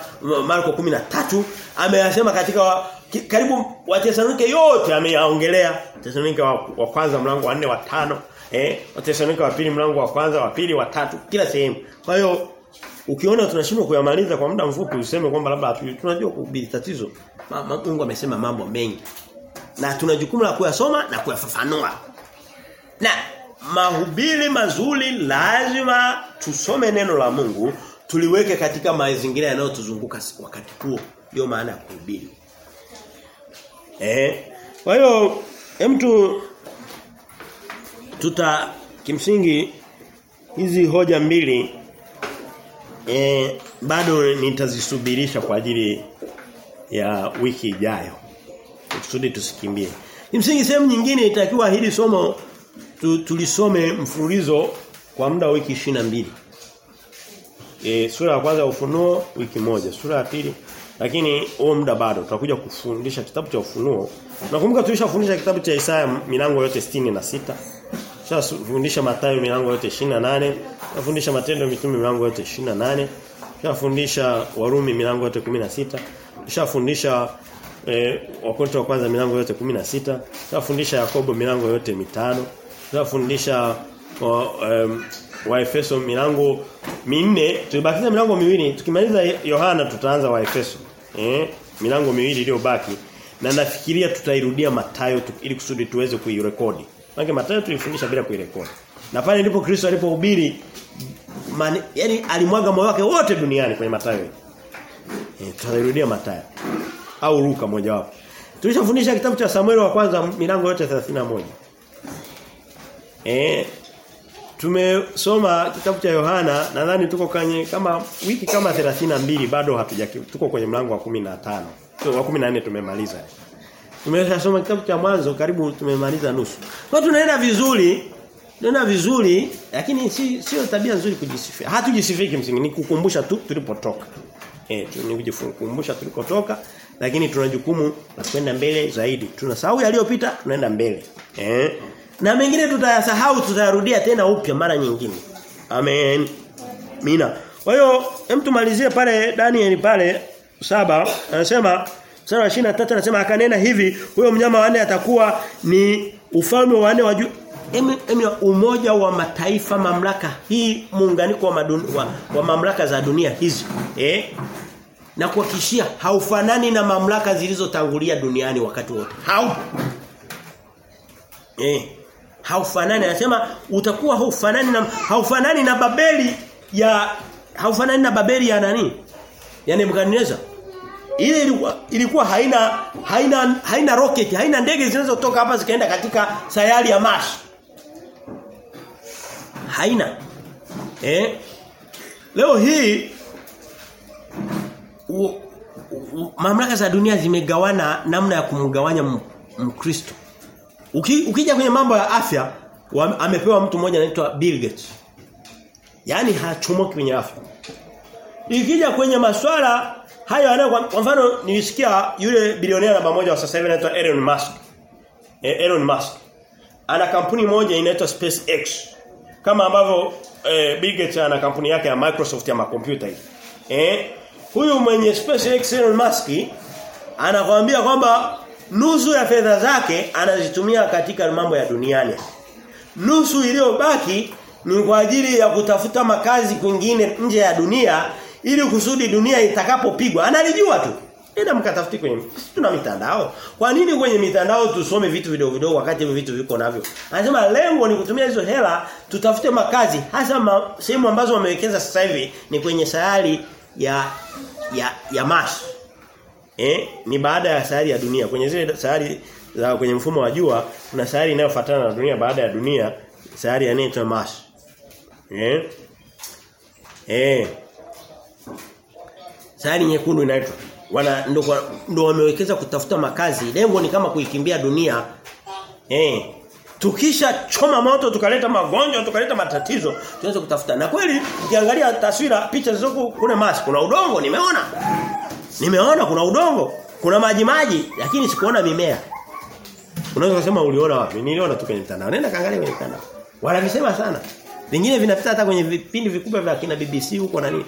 S1: Marko 13 ameyasema katika karibu Wathesalonike yote ameyaongelea. Wathesalonike wa, wa kwanza mlango wa 4 wa 5, eh Wathesalonike wa pili mlango wa kwanza, wa pili, wa tatu, kila sehemu. Kwa hiyo ukiona tunashindwa kuyamaliza kwa muda mfupi useme kwamba labda tunajua kuhubiri tatizo. Mungu amesema mambo mengi. Na tuna jukumu la kuyasoma na kuyafafanua. Na mahubiri mazuri lazima tusome neno la Mungu tuliweke katika mazingira yanayotuzunguka wakati huo ndio maana ya kuhubiri eh kwa hiyo mtu tuta kimsingi hizi hoja mbili eh bado nitazisubirisha kwa ajili ya wiki ijayo. Kusudi tusikimbie. Kimsingi sehemu nyingine itakiwa hili somo tu, tulisome mfululizo kwa muda wa wiki 22. E, sura ya kwanza ufunuo wiki moja, sura ya pili lakini huo muda bado tutakuja kufundisha kitabu cha ufunuo. Nakumbuka tulishafundisha kitabu cha Isaya milango yote 66. Tushafundisha Mathayo milango yote 28, tunafundisha Matendo Mitume milango yote 28, Tulishafundisha Warumi milango yote 16, tushafundisha eh, Wakorintho wa kwanza milango yote 16, Tulishafundisha Yakobo milango yote mitano, tunafundisha um, Waefeso milango minne. Tulibakiza milango miwili. Tukimaliza Yohana tutaanza Waefeso eh? Milango miwili iliyobaki. Na nafikiria tutairudia Matayo ili kusudi tuweze kuirekodi. Maana Matayo tulifundisha bila kuirekodi. Na pale ndipo Kristo alipohubiri yani alimwaga moyo wake wote duniani kwenye Matayo eh tutairudia Matayo au Luka moja wapo tulishafundisha kitabu cha Samuel wa kwanza milango yote 31 eh Tumesoma kitabu cha Yohana nadhani tuko kwenye kama wiki kama 32 bado hatuja tuko kwenye mlango wa 15. Wa 14 tumemaliza. Tumeshasoma kitabu cha mwanzo karibu tumemaliza nusu. Kwa tunaenda vizuri, tunaenda vizuri lakini si sio tabia nzuri kujisifia. Hatujisifii kimsingi ni kukumbusha tu tulipotoka. Eh ni kujikumbusha tulikotoka lakini tuna jukumu la kwenda mbele zaidi. Tunasahau yaliyopita tunaenda mbele. Eh na mengine tutayasahau tutayarudia tena upya mara nyingine. Amen. Mina. Kwa hiyo hem tumalizie pale Daniel pale saba anasema sura 23 anasema akanena hivi huyo mnyama wanne atakuwa ni ufalme wa wanne wa juu umoja wa mataifa mamlaka hii muunganiko wa, wa, wa mamlaka za dunia hizi eh na kuhakishia haufanani na mamlaka zilizotangulia duniani wakati wote hau eh haufanani anasema utakuwa haufanani na haufanani na Babeli ya haufanani na Babeli ya nani? Ya Nebukadnezar. Ile ilikuwa, ilikuwa haina haina haina rocket haina ndege zinazotoka hapa zikaenda katika sayari ya Mars. Haina. Eh? Leo hii u, u, mamlaka za dunia zimegawana namna ya kumgawanya Mkristo Uki, ukija kwenye mambo ya afya wa, amepewa mtu mmoja anaitwa Bill Gates. Yaani hachomoki kwenye afya. Ikija kwenye maswala hayo anayo kwa mfano nilisikia yule bilionea namba moja wa sasa hivi anaitwa Elon Musk. E, Elon Musk. Ana kampuni moja inaitwa SpaceX. Kama ambavyo e, Bill Gates ana kampuni yake ya Microsoft ya makompyuta hii. Eh? Huyu mwenye SpaceX Elon Musk anakuambia kwamba nusu ya fedha zake anazitumia katika mambo ya duniani. Nusu iliyobaki ni kwa ajili ya kutafuta makazi kwingine nje ya dunia ili kusudi dunia itakapopigwa. Analijua tu. Nenda mkatafuti kwenye tuna mitandao. Kwa nini kwenye mitandao tusome vitu vidogo vidogo wakati hivyo vitu viko navyo? Anasema lengo ni kutumia hizo hela tutafute makazi hasa ma, sehemu ambazo wamewekeza sasa hivi ni kwenye sayari ya ya ya Mars. Eh, ni baada ya sayari ya dunia. Kwenye zile sayari za kwenye mfumo wa jua kuna sayari inayofuatana na dunia baada ya dunia, sayari ya inaitwa Mars. Eh? Eh. Sayari nyekundu inaitwa. Wana ndo ndo wamewekeza kutafuta makazi. Lengo ni kama kuikimbia dunia. Eh. Tukisha choma moto tukaleta magonjwa tukaleta matatizo tuweze kutafuta. Na kweli ukiangalia taswira picha zizoku kule Mars kuna udongo nimeona. Nimeona kuna udongo, kuna maji maji lakini sikuona mimea. Unaweza kusema uliona wapi? Niliona tu kwenye mtandao. Nenda kaangalia kwenye mtandao. Wanavisema sana. Vingine vinapita hata kwenye vipindi vikubwa vya kina BBC huko na nini.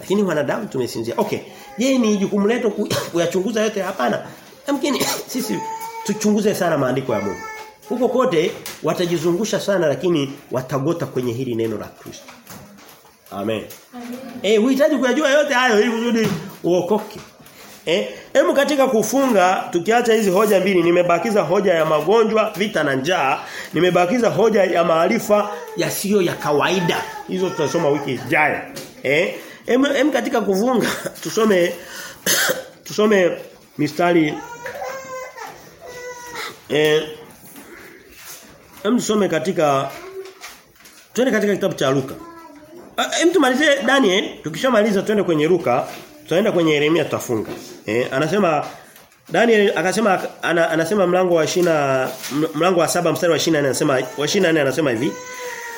S1: Lakini wanadamu tumesinzia. Okay. Je, ni jukumu letu kuyachunguza yote hapana? Yamkini sisi tuchunguze sana maandiko ya Mungu. Huko kote watajizungusha sana lakini watagota kwenye hili neno la Kristo. Amen. Amen. Eh, uhitaji kuyajua yote hayo ili kusudi uokoke. Eh, hebu katika kufunga tukiacha hizi hoja mbili nimebakiza hoja ya magonjwa, vita na njaa, nimebakiza hoja ya maarifa yasiyo ya kawaida. Hizo tutasoma wiki ijayo. Eh, hebu hem katika kufunga tusome tusome mistari eh hem tusome katika Twende katika kitabu cha Luka. Hem tumalizie Daniel, tukishamaliza twende kwenye Luka, tutaenda kwenye Yeremia tutafunga. Eh, anasema Daniel akasema ana, anasema mlango wa shina mlango wa saba mstari wa 24 anasema wa 24 anasema hivi.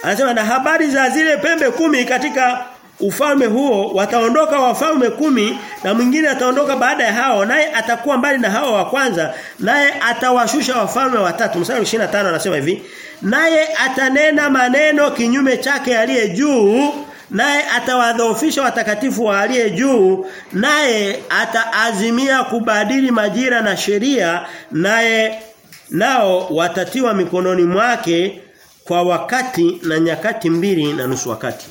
S1: Anasema na habari za zile pembe kumi katika ufalme huo wataondoka wafalme kumi na mwingine ataondoka baada ya hao naye atakuwa mbali na hao wa kwanza naye atawashusha wafalme watatu mstari wa 25 anasema hivi naye atanena maneno kinyume chake aliye juu naye atawadhoofisha watakatifu wa aliye juu naye ataazimia kubadili majira na sheria naye nao watatiwa mikononi mwake kwa wakati na nyakati mbili na nusu wakati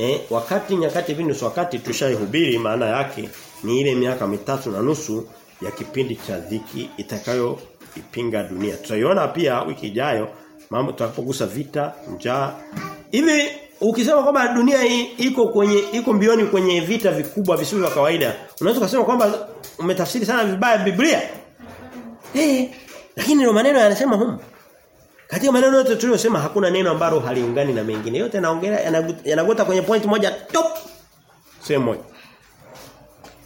S1: Eh, wakati nyakati mbili nusu wakati tushaihubiri maana yake ni ile miaka mitatu na nusu ya kipindi cha dhiki itakayo ipinga dunia. Tutaiona pia wiki ijayo mambo tutakapogusa vita, njaa. Hivi ukisema kwamba dunia hii iko kwenye iko mbioni kwenye vita vikubwa visivyo vya kawaida, unaweza kusema kwamba umetafsiri sana vibaya Biblia. Eh, lakini ndio maneno yanasema humu. Katika maneno yote tuliyosema hakuna neno ambalo haliungani na mengine. Yote yanaongelea yanagota kwenye point moja top. Sehemu moja.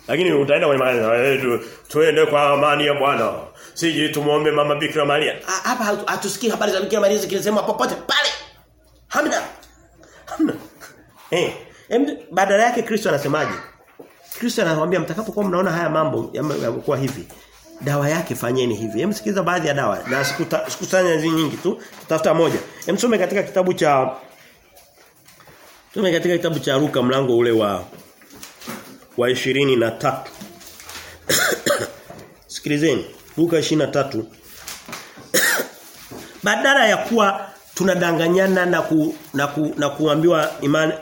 S1: Lakini utaenda kwenye maneno tuende kwa amani ya Bwana. Siji tumuombe mama Bikira Maria. Hapa hatusikii habari za Bikira Maria zikisemwa popote pale. Hamna. Eh, badala yake Kristo anasemaje? Kristo anawaambia mtakapokuwa mnaona haya mambo yamekuwa hivi dawa yake fanyeni hivi. Hem sikiza baadhi ya dawa na sikusanya hizi nyingi tu. Tutafuta moja. Hem tume katika kitabu cha Tume katika kitabu cha Luka mlango ule wa wa 23. Sikilizeni. Luka 23. Badala ya kuwa tunadanganyana na ku, na, ku, na kuambiwa imani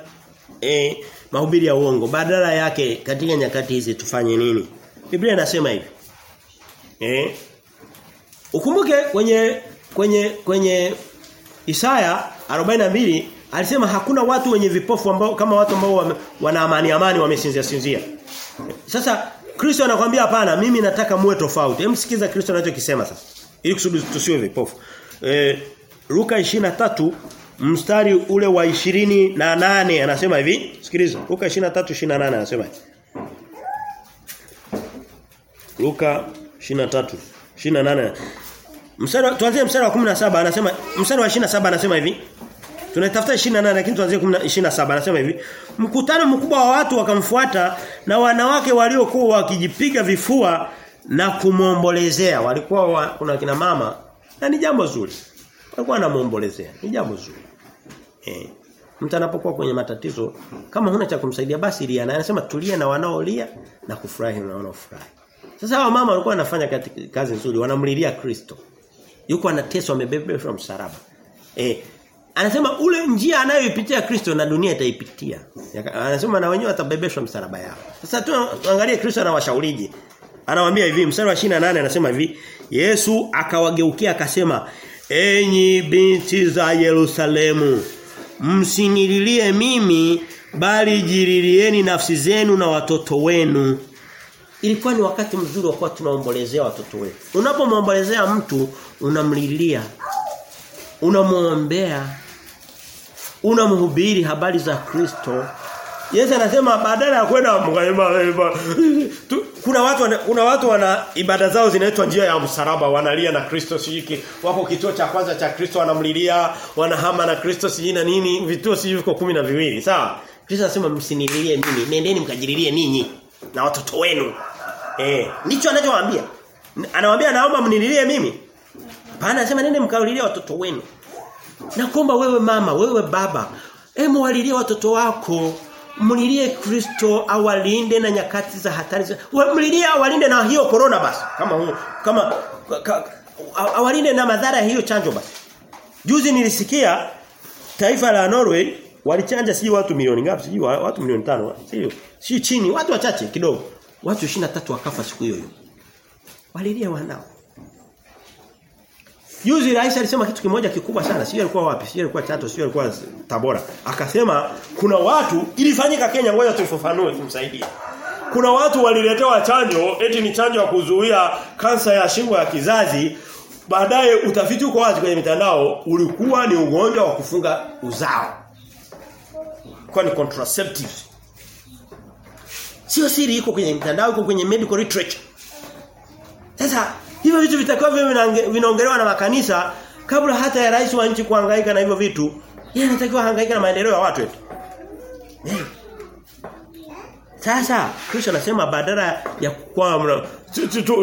S1: eh, mahubiri ya uongo badala yake katika nyakati hizi tufanye nini? Biblia inasema hivi. Eh? Ukumbuke kwenye kwenye kwenye Isaya 42 alisema hakuna watu wenye vipofu ambao kama watu ambao wana amani amani wamesinzia sinzia. Sasa Kristo anakuambia hapana mimi nataka muwe tofauti. Hem sikiza Kristo anachokisema sasa. Ili kusudi tusiwe vipofu. Eh Luka 23 mstari ule wa 28 anasema hivi. Sikiliza. Luka 23:28 anasema hivi. Luka 23 28 Mstari tuanzie mstari wa 17 anasema mstari wa 27 anasema hivi. Tunatafuta 28 lakini tuanzie 27 anasema hivi. Mkutano mkubwa wa watu wakamfuata na wanawake waliokuwa wakijipiga vifua na kumombolezea walikuwa wa, kuna kina mama. Na ni jambo zuri. Walikuwa wanamuombolezea ni jambo zuri eh mtu anapokuwa kwenye matatizo kama huna cha kumsaidia basi lia na anasema tulia na wanaolia na kufurahi na wanaofurahi sasa hao mama walikuwa wanafanya kazi nzuri, wanamlilia Kristo. Yuko anateswa amebebeshwa msalaba. Eh, anasema ule njia anayoipitia Kristo na dunia itaipitia. Anasema na wenyewe watabebeshwa msalaba yao. Sasa tuangalie Kristo anawashauriji. Anawaambia hivi mstari wa 28 anasema hivi, Yesu akawageukia akasema, "Enyi binti za Yerusalemu, msinililie mimi bali jirilieni nafsi zenu na watoto wenu." ilikuwa ni wakati mzuri wa kuwa tunaombolezea watoto wetu. Unapomwombolezea mtu unamlilia. Unamuombea. Unamhubiri habari za Kristo. Yesu anasema badala ya kwenda kuna watu wana, kuna watu wana ibada zao zinaitwa njia ya msalaba wanalia na Kristo sijiki wako kituo cha kwanza cha Kristo wanamlilia wanahama na Kristo siji na nini vituo siji viko kumi na viwili sawa Kristo anasema msinililie mimi nendeni mkajililie ninyi na watoto wenu. Eh, nicho anachowaambia. Anawaambia naomba mnililie mimi. Hapana anasema nende mkaulilie watoto wenu. Nakuomba wewe mama, wewe baba, hebu walilie watoto wako. Mlilie Kristo awalinde na nyakati za hatari. Mlilie awalinde na hiyo corona basi. Kama kama ka, awalinde na madhara hiyo chanjo basi. Juzi nilisikia taifa la Norway walichanja si watu milioni ngapi Si watu milioni tano sio si chini watu wachache kidogo watu 23 wakafa siku hiyo hiyo walilia wanao Juzi rais alisema kitu kimoja kikubwa sana sio alikuwa wapi sio alikuwa Chato sio alikuwa Tabora akasema kuna watu ilifanyika Kenya ngoja tuifafanue tumsaidie kuna watu waliletewa chanjo eti ni chanjo ya kuzuia kansa ya shingo ya kizazi baadaye utafiti uko wazi kwenye mitandao ulikuwa ni ugonjwa wa kufunga uzao. Kwa ni contraceptives. Sio siri iko kwenye mitandao iko kwenye medical literature. Sasa hivyo vitu vitakuwa vinaongelewa na makanisa kabla hata ya rais wa nchi kuhangaika na hivyo vitu. Yeye anatakiwa hangaika na maendeleo ya watu wetu. Hey. Sasa Kristo anasema badala ya kwa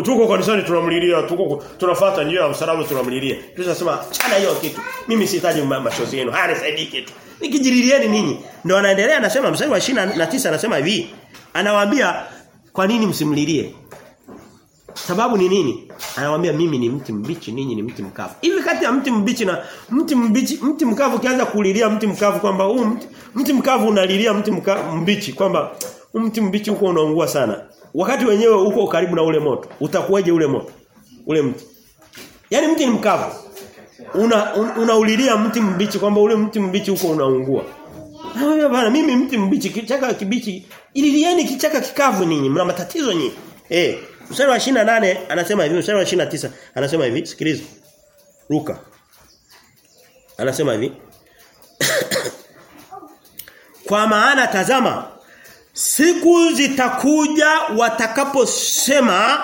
S1: tuko kanisani tunamlilia tuko tunafuata njia ya msalaba tunamlilia. Kristo anasema chana hiyo kitu. Mimi sihitaji machozi yenu. Haya nisaidie kitu. Nikijililieni ninyi. Ndio anaendelea anasema mstari wa 29 anasema hivi. Anawaambia kwa nini msimlilie? Sababu ni nini? Anawaambia mimi ni mti mbichi, ninyi ni mti mkavu. Hivi kati ya mti mbichi na mti mbichi, mti mkavu kianza kulilia mti mkavu kwamba huu mti, mti mkavu unalilia mti mka, mbichi kwamba mti mbichi huko unaungua sana. Wakati wenyewe uko karibu na ule moto, utakuwaje ule moto? Ule mti. Yaani mti ni mkavu. Una un, unaulilia mti mbichi kwamba ule mti mbichi huko unaungua. Naambia bana mimi mti mbichi kichaka kibichi ililieni kichaka kikavu ninyi mna matatizo nyinyi. Eh Mstari wa 28 anasema hivi, mstari wa 29 anasema hivi, sikiliza. Luka. Anasema hivi. Kwa maana tazama siku zitakuja watakaposema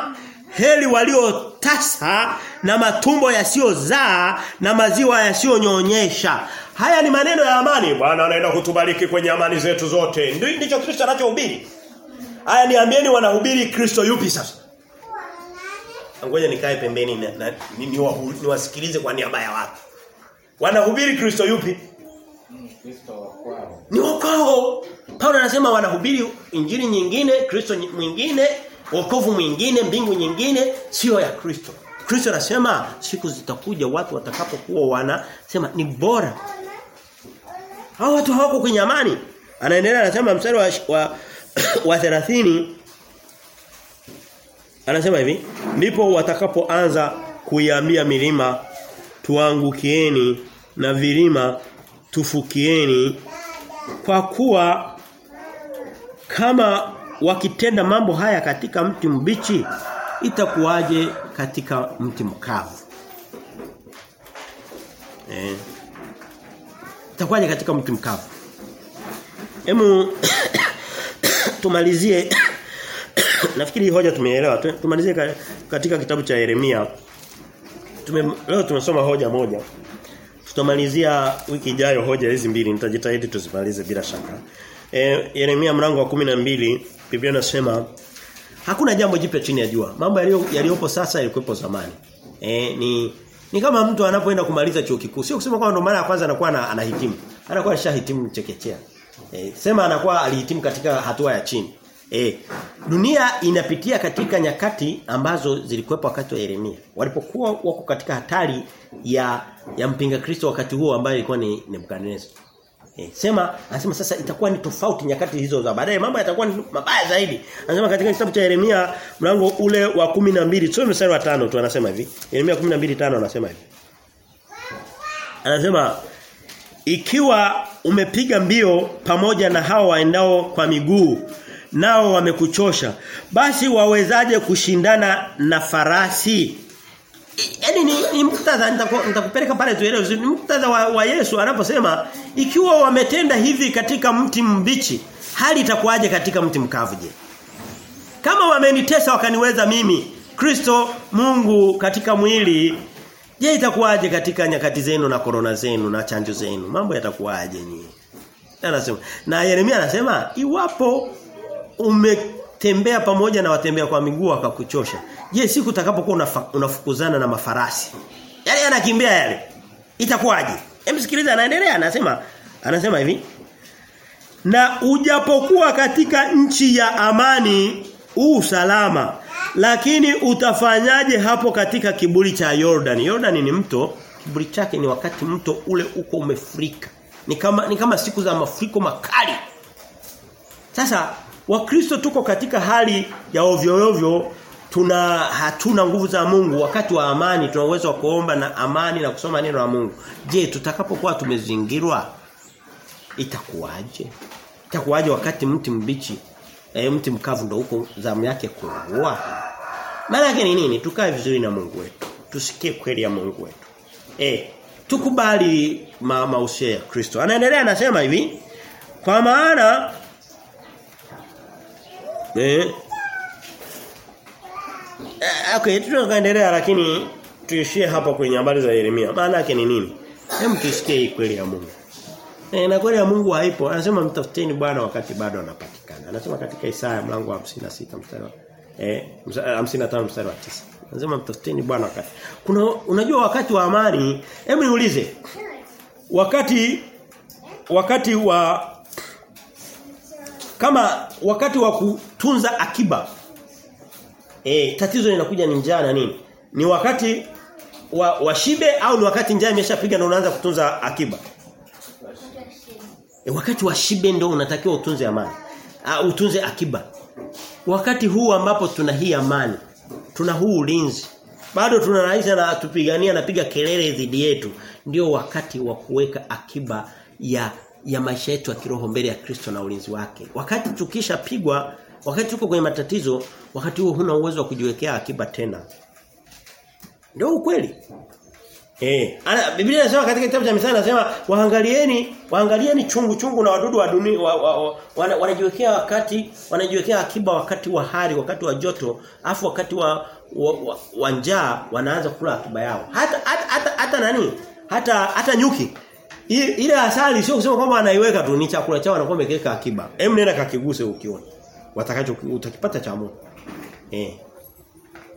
S1: heli waliotasa na matumbo yasiyozaa na maziwa yasiyonyonyesha. Haya ni maneno ya amani. Bwana anaenda kutubariki kwenye amani zetu zote. Ndicho Kristo anachohubiri. Haya niambieni wanahubiri Kristo yupi sasa? Ngoja nikae pembeni na, na niwasikilize ni, ni kwa niaba ya watu. Wanahubiri Kristo yupi?
S2: Kristo wa kwao.
S1: Ni wao. Paulo anasema wanahubiri injili nyingine, Kristo mwingine, wokovu mwingine, mbingu nyingine sio ya Kristo. Kristo anasema siku zitakuja watu watakapokuwa wanasema ni bora. Hao watu hawako kwenye amani. Anaendelea anasema mstari wa wa, wa 30 Anasema hivi, ndipo watakapoanza kuiambia milima tuangukieni na vilima tufukieni. Kwa kuwa kama wakitenda mambo haya katika mti mbichi itakuwaje katika mti mkavu? Eh itakuwaje katika mti mkavu? Hemu tumalizie nafikiri hii hoja tumeelewa. Tumalizie katika kitabu cha Yeremia. Tume leo tumesoma hoja moja. Tutamalizia wiki ijayo hoja hizi mbili. Nitajitahidi tuzimalize bila shaka. E, Yeremia mlango wa 12 Biblia inasema hakuna jambo jipya chini ya jua. Mambo yaliyopo sasa yalikuwepo zamani. E, ni ni kama mtu anapoenda kumaliza chuo kikuu. Sio kusema kwamba ndo mara ya kwanza anakuwa anahitimu. Anakuwa ashahitimu chekechea. E, sema anakuwa alihitimu katika hatua ya chini E, dunia inapitia katika nyakati ambazo zilikuwepo wakati wa Yeremia. Walipokuwa wako katika hatari ya ya mpinga Kristo wakati huo ambaye ilikuwa ni Nebukadnezar. E, sema anasema sasa itakuwa ni tofauti nyakati hizo za baadaye mambo yatakuwa ni mabaya zaidi. Anasema katika kitabu cha Yeremia mlango ule wa 12 tusome mstari wa 5 tu anasema hivi. Yeremia 12:5 anasema hivi. Anasema ikiwa umepiga mbio pamoja na hao waendao kwa miguu nao wamekuchosha basi wawezaje kushindana na farasi? Yaani ni, ni muktadha nitakupeleka pale tuelewe ni muktadha wa, wa Yesu anaposema ikiwa wametenda hivi katika mti mbichi hali itakuwaje katika mti mkavu je? Kama wamenitesa wakaniweza mimi Kristo Mungu katika mwili je itakuwaje katika nyakati zenu na korona zenu na chanjo zenu? Mambo yatakuwaje nyinyi Anasema na Yeremia anasema iwapo umetembea pamoja na watembea kwa miguu akakuchosha. Je, siku utakapokuwa unafukuzana na mafarasi? Yale yanakimbia yale. Itakuwaje? Hem sikiliza anaendelea anasema anasema hivi. Na ujapokuwa katika nchi ya amani u salama lakini utafanyaje hapo katika kiburi cha Jordan? Jordan ni mto, kiburi chake ni wakati mto ule uko umefurika. Ni kama ni kama siku za mafuriko makali. Sasa Wakristo tuko katika hali ya ovyo ovyo tuna hatuna nguvu za Mungu wakati wa amani tuna uwezo wa kuomba na amani na kusoma neno la Mungu. Je, tutakapokuwa tumezingirwa itakuwaje? Itakuwaje wakati mti mbichi e, mti mkavu ndo huko zamu yake kuua? Maana yake ni nini? Tukae vizuri na Mungu wetu. tusikie kweli ya Mungu wetu. Eh, tukubali ma mausio ya Kristo. Anaendelea anasema hivi, kwa maana eh Eh, okay, tunaendelea lakini tuishie hapa kwenye habari za Yeremia. Maana yake ni nini? Hem tusikie hii kweli ya Mungu. Eh, na kweli ya Mungu haipo. Anasema mtafuteni Bwana wakati bado anapatikana. Anasema katika Isaya mlango wa 56 mstari wa eh 55 mstari wa 9. Anasema mtafuteni Bwana wakati. Kuna unajua wakati wa amani, hebu niulize. Wakati wakati wa kama wakati wa kutunza akiba Eh, tatizo linakuja ni njaa na nini? Ni wakati wa, wa shibe au ni wakati njaa imeshapiga na unaanza kutunza akiba? E, wakati wa shibe ndio unatakiwa utunze amani. Uh, utunze akiba. Wakati huu ambapo tuna hii amani, tuna huu ulinzi. Bado tuna rais na anapiga napiga kelele dhidi yetu. Ndio wakati wa kuweka akiba ya ya maisha yetu ya kiroho mbele ya Kristo na ulinzi wake. Wakati tukishapigwa Wakati tuko kwenye matatizo, wakati huo huna uwezo wa kujiwekea akiba tena. Ndio ukweli. Eh, ana Biblia inasema katika kitabu cha Mithali inasema waangalieni, waangalieni chungu chungu na wadudu wa dunia wa, wa, wa, wana, wanajiwekea wakati, wanajiwekea akiba wakati wa hari, wakati wa joto, afu wakati wa wa, wa, wa njaa wanaanza kula akiba yao. Hata hata hata, hata nani? Hata hata nyuki. Ile asali sio kusema kwamba anaiweka tu ni chakula chao anakuwa ameweka akiba. Hem nenda kakiguse ukiona watakacho utakipata cha Mungu. Eh.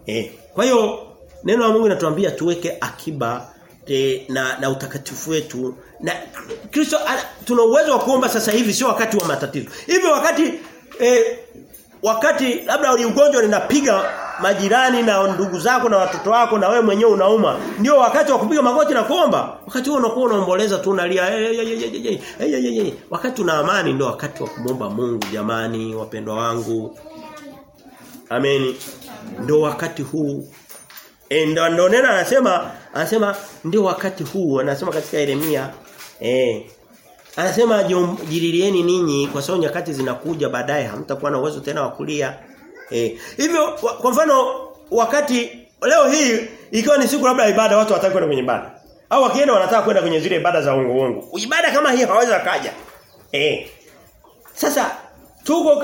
S1: Eh. Kwa hiyo neno la Mungu linatuambia tuweke akiba e, na na utakatifu wetu na Kristo tuna uwezo wa kuomba sasa hivi sio wakati wa matatizo. Hivi wakati e, wakati labda ni ugonjwa linapiga majirani na ndugu zako na watoto wako na wewe mwenyewe unauma ndio wakati wa kupiga magoti na kuomba? Wakati huo unakuwa unaomboleza tu unalia wakati una amani ndio wakati wa kumomba Mungu jamani wapendwa wangu. Ameni ndio wakati huu. E, ndio neno anasema anasema ndio wakati huu anasema katika Yeremia eh anasema jililieni ninyi kwa sababu nyakati zinakuja baadaye hamtakuwa na uwezo tena wa kulia Eh. Hivyo kwa mfano wakati leo hii ikiwa ni siku labda ibada watu wataka kwenda kwenye ibada. Au wakienda wanataka kwenda kwenye zile ibada za uongo uongo. Ibada kama hii hawawezi kaja. Eh. Sasa tuko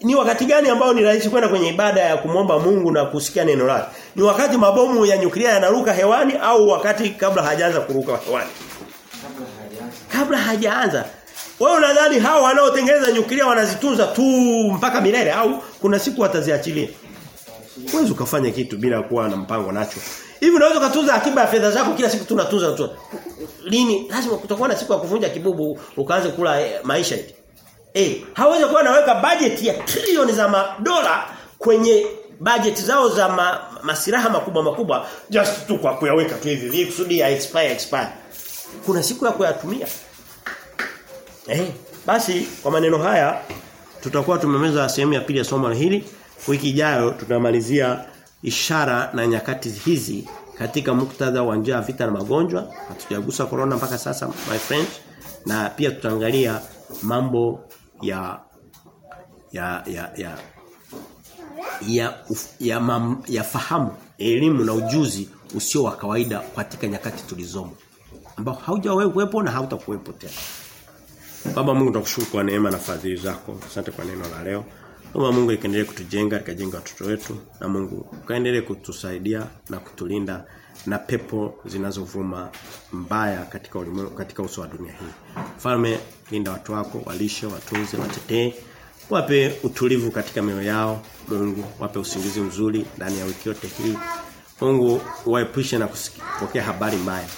S1: ni wakati gani ambao ni rahisi kwenda kwenye ibada ya kumwomba Mungu na kusikia neno lake? Ni wakati mabomu ya nyuklia yanaruka hewani au wakati kabla hajaanza kuruka hewani? Kabla hajaanza. Wewe unadhani hao wanaotengeneza nyuklia wanazitunza tu mpaka milele au kuna siku wataziachilia? Huwezi ukafanya kitu bila kuwa na mpango nacho. Hivi unaweza kutunza akiba ya fedha zako kila siku tunatunza tu. Lini lazima kutakuwa na siku ya kuvunja kibubu ukaanze kula eh, maisha hivi. Eh, hawezi kuwa anaweka budget ya trilioni za madola kwenye budget zao za ma, masiraha makubwa makubwa just tu kwa kuyaweka tu hivi hivi kusudi ya expire expire. Kuna siku ya kuyatumia. Eh, basi kwa maneno haya tutakuwa tumemeza sehemu ya pili ya somo hili. Wiki ijayo tutamalizia ishara na nyakati hizi katika muktadha wa njaa, vita na magonjwa. Hatujagusa corona mpaka sasa my friends. Na pia tutaangalia mambo ya ya ya ya ya ya, mam, ya fahamu elimu na ujuzi usio wa kawaida katika nyakati tulizomo ambao haujawahi kuwepo na hautakuwepo tena. Baba Mungu tunakushukuru kwa neema na fadhili zako. Asante kwa neno la leo. Baba Mungu ikaendelee kutujenga, ikajenga watoto wetu na Mungu ukaendelee kutusaidia na kutulinda na pepo zinazovuma mbaya katika ulimwengu katika uso wa dunia hii. Mfalme linda watu wako, walishe, watunze, watetee. Wape utulivu katika mioyo yao. Mungu wape usingizi mzuri ndani ya wiki yote hii. Mungu waepushe na kupokea habari mbaya.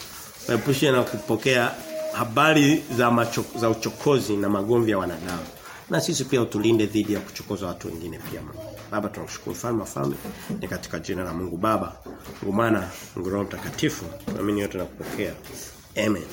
S1: Waepushe na kupokea habari za macho, za uchokozi na magomvi ya wanadamu. Na sisi pia utulinde dhidi ya kuchokoza watu wengine pia. Baba tunakushukuru falme ni katika jina la Mungu Baba, Mungu Mwana, Mungu Roho Mtakatifu. Tunaamini yote na kupokea. Amen.